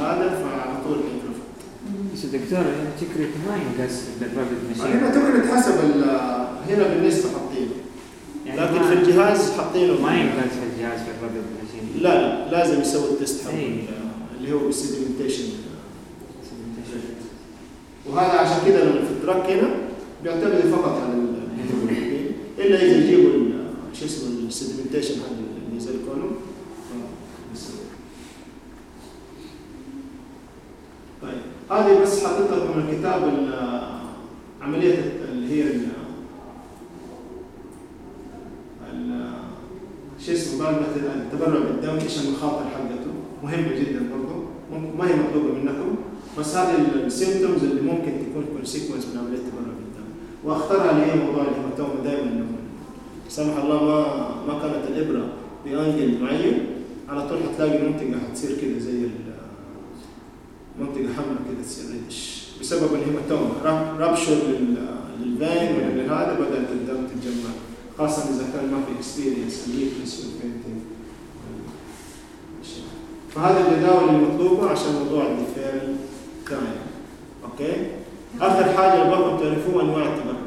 هذا فعلى طول حيترفع بس الدكتور هنا تكريت ما ينقاس بالرابط هنا ماشين تكرت حسب هنا بالنسبة حاطينه. يعني لكن في الجهاز حاطينه. ما ينقاس في الجهاز في الرابط ماشين لا لا لازم يسوي التست حقه إيه. اللي هو بالسيدمنتيشن وهذا عشان لما في التراك هنا بيعتمد فقط على الهيموجلوبين إلا إذا يجيبوا السيدمنتيشن هذا اللي فبيسوي. طيب. هذه بس حطيت لكم الكتاب ال- عملية اللي هي ال- شو اسمه؟ ما التبرع بالدم إيش المخاطر حقته؟ مهمة جدا برضه ما هي مطلوبة منكم. بس هذه ال symptoms اللي ممكن تكون consequence من عملية التبرع بالدم. وأختارها اللي هي موضوع ال hematoma دائما. انه سمح الله ما ما كانت الإبرة ب angle معين. على طول حتلاقي منطقة حتصير كده زي منطقة حمراء كده تصير reddish. بسبب ال hematoma rup- rupture لل- لل vein ولا لهذا بدأت الدم تتجمع. خاصة إذا كان ما في experience weakness و fainting فهذه الجداول المطلوبه عشان موضوع ال deferral تاعي okay؟ آخر حاجة بغوا تعرفوها أنواع التبرع.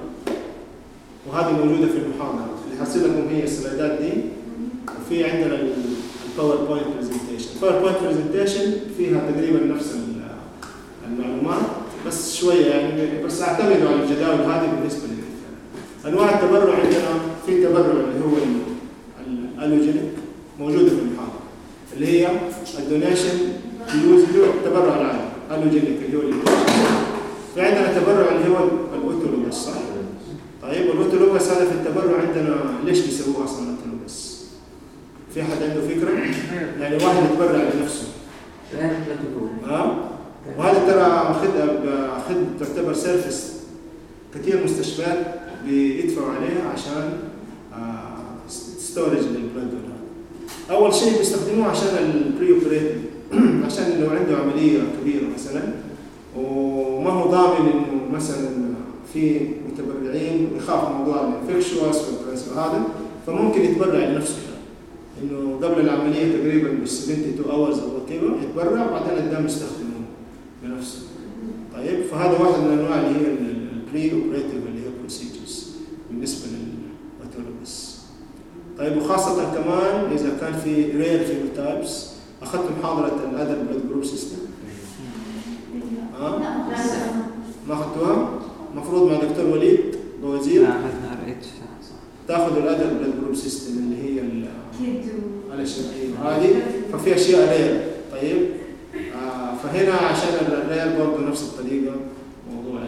وهذه موجودة في المحاضرة. حرسل لكم هي السلايدات دي وفي عندنا ال PowerPoint presentation ال PowerPoint presentation فيها تقريبا نفس ال- المعلومات بس شوية يعني بس اعتمدوا على الجداول هذه بالنسبة للدفاع أنواع التبرع عندنا في تبرع اللي هو ال- ال allogeneic موجودة في المحاضرة اللي هي ال donation use التبرع العادي allogeneic اللي هو في عندنا تبرع اللي هو ال autologous صح؟ طيب ال autologous هذا في التبرع عندنا ليش بيسووه أصلا ال autologous؟ في حد عنده فكرة؟ يعني واحد يتبرع group ها؟ وهذا ترى خد خد تعتبر service كثير مستشفيات بيدفعوا عليها عشان storage لل blood هذا. أول شيء بيستخدموه عشان ال pre-operative عشان لو عنده عملية كبيرة مثلا وما هو ضامن إنه مثلا في متبرعين ويخاف من موضوع ال infectious هذا فممكن يتبرع لنفسه إنه قبل العملية تقريبا ب 72 hours أو كذا يتبرع وبعدين الدم يستخدمه بنفسه. طيب فهذا واحد من انواع اللي هي ال pre-operative اللي هي procedures بالنسبة لل autologous. طيب وخاصة كمان إذا كان في rare phenotypes اخذت محاضره ال other blood group system ها؟ ما أخذتوها؟ المفروض مع دكتور وليد بوزير. لا اخذنا RH صح تأخذ الادر بلاد جروب سيستم اللي هي ال- Kidd الاشياء أيوة. هذه. ففي أشياء rare. طيب. آه فهنا عشان ال rare برضه نفس الطريقة موضوع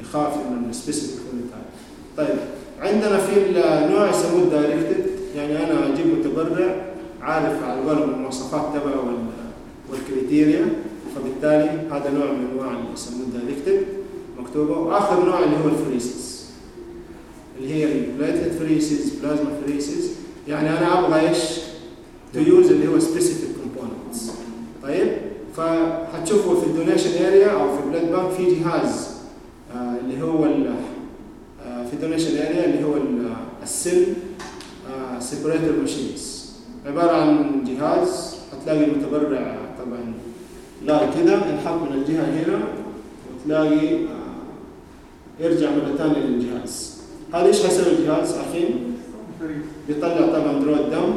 يخاف من ال specific طيب. عندنا في النوع يسموه ال directed يعني أنا أجيب متبرع عارف على قولهم المواصفات تبعه وال- وال criteria فبالتالي هذا نوع من أنواع اللي يسموه ال directed مكتوبه وآخر نوع اللي هو ال pheresis اللي هي ال platelet pheresis plasma pheresis يعني أنا أبغى إيش؟ to use اللي هو specific components طيب؟ فهتشوفوا في ال donation area أو في blood bank في جهاز آه اللي هو آه في ال donation area اللي هو ال- ال cell separator machines عبارة عن جهاز هتلاقي المتبرع طبعا. لا كذا ينحط من الجهة هنا وتلاقي آه يرجع مرة ثانية للجهاز. هذا إيش حيسوي الجهاز؟ عارفين؟ بيطلع طبعا draw الدم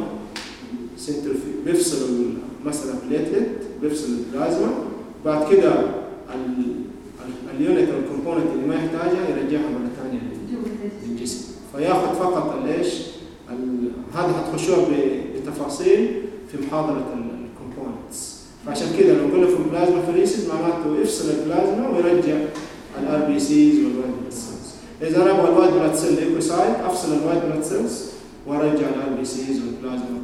centrifuge بيفصل مثلا platelet بيفصل البلازما. بعد كده ال- ال- ال unit أو ال component اللي ما يحتاجها يرجعها مرة ثانية للجسم. فياخذ فقط ال- هذا حتخشوها بتفاصيل في محاضرة ال components. فعشان كده لو قلنا في ال plasma pheresis معناته يفصل البلازما ويرجع RBCs وال white blood cells اذا أنا أبغى ال white blood cell leukocyte افصل ال white blood cells وارجع ال RBCs والبلازما.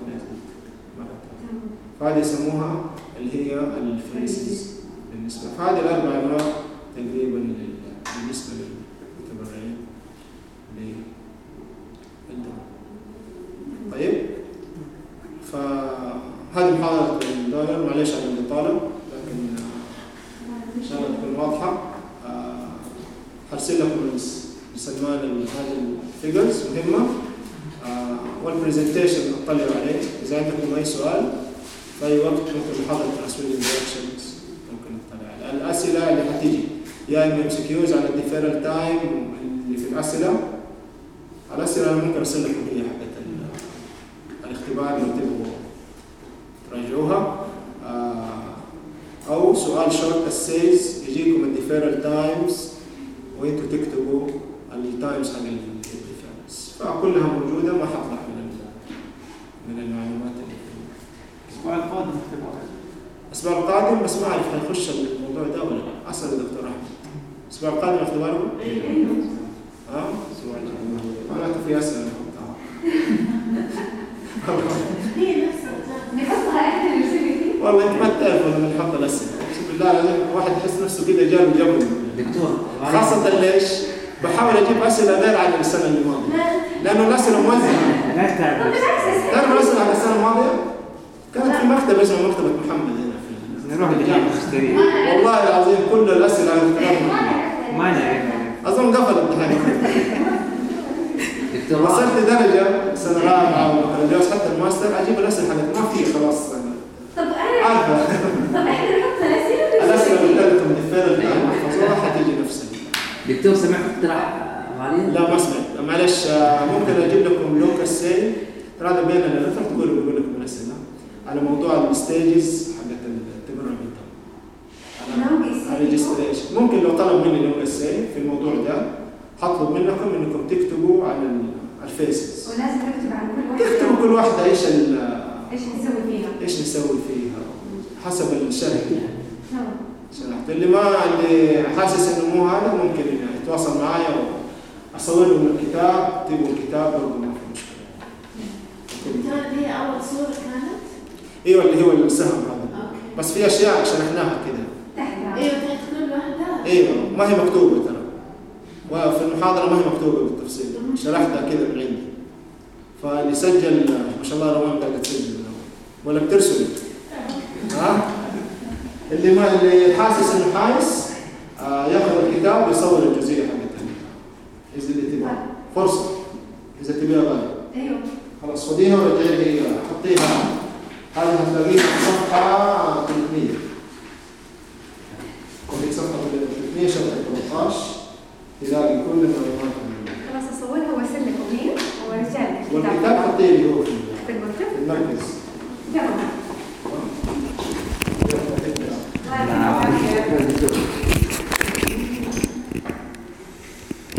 فهذه يسموها اللي هي ال pheresis بالنسبة فهذه الاربع انواع تقريبا بالنسبة للمتبرعين للدم طيب. فهذه محاضرة ال donor معلش على الاطاله لكن آه، إن شاء الله تكون واضحة. آه، هرسل لكم ال- هذه ال figures مهمة. آه، وال presentation اطلعوا عليه. إذا عندكم أي سؤال في أي وقت ممكن محاضره transfusion reactions ممكن نطلع عليه. الأسئلة اللي حتيجي يا اما MCQs على ال deferral time اللي في الأسئلة. الأسئلة أنا ممكن أرسل لكم هي حقت ال- الاختبار لو تبغوا تراجعوها. آه، أو سؤال short essays يجيكم ال deferral times وانتوا تكتبوا ال times حق ال deferrals فكلها موجودة ما حطلع من ال- من المعلومات اللي في الأسبوع القادم اختبار الأسبوع القادم بس ما أعرف حيخش الموضوع ده ولا لا. أسأل الدكتور أحمد. الأسبوع القادم اختباركم؟ ها؟ الأسبوع القادم. معناته في اسئله نحطها نحطها إحنا نرسل والله انت ما تعرف لما نحط الأسئلة. اقسم بالله العظيم واحد يحس نفسه كده جاب جنب دكتور خاصة ليش؟ بحاول أجيب أسئلة غير عن السنة الماضيه لأنه الاسئله موزعه. تعرف. الاسئله عن السنة الماضية؟ كانت في مكتبه اسمها مكتبه محمد هنا في نروح الجامعة. نشتري والله العظيم كل الأسئلة عن اختيار محمد. ما نعرف أظن قفل الامتحان دكتور وصلت لدرجة سنة رابعة وبكالوريوس حتى الماستر أجيب الأسئلة حقت ما في خلاص. طب أنا عارفة. طب إحنا نحط الاسئله الاسئله قلت لكم ديفيرال تايم محفظوها حتيجي نفسها دكتور سمعت اقتراح؟ لا ما سمعت. معلش آه، ممكن أجيب لكم لوكاس سيل هذا بيننا نفر تقولوا بقول لكم الأسئلة. على موضوع الستيجز حقت التبرع ممكن لو طلب مني لوكاس سيل في الموضوع ده هطلب منكم إنكم تكتبوا ال- الفيسز ولازم نكتب عن كل واحدة. تكتبوا كل واحدة إيش ال- إيش نسوي فيها؟ إيش نسوي فيها؟ حسب الشرح. تمام شرحت. اللي ما اللي حاسس إنه مو هذا ممكن يتواصل معايا واصور لهم الكتاب تبوا الكتاب برضه ما في مشكلة. كانت هي أول صورة كانت؟ إيوه اللي هو السهم هذا. أوكي. بس في أشياء شرحناها كده. تحت تحت كل واحدة إيوه ما هي مكتوبة ترى. وفي المحاضرة ما هي مكتوبة بالتفصيل. شرحتها كده من عندي. فاللي سجل ما شاء الله روان قاعدة تسجل. ولا بترسل. ها؟ اللي ما اللي حاسس إنه حايس آه ياخذ الكتاب ويصور الجزئيه حقتها. إذا اللي تبغى. فرصة. إذا تبيها غالي. أيوه. خلاص خذيها ورجعي لي حطيها. هذه هتلاقيها في صفحة 300 خذي صفحة 300 شرح 13 تلاقي كل المعلومات. خلاص أصورها وأرسل لكم. ورسالة والكتاب حط إيه اللي هو فيه؟ في المكتب؟ في المركز تمام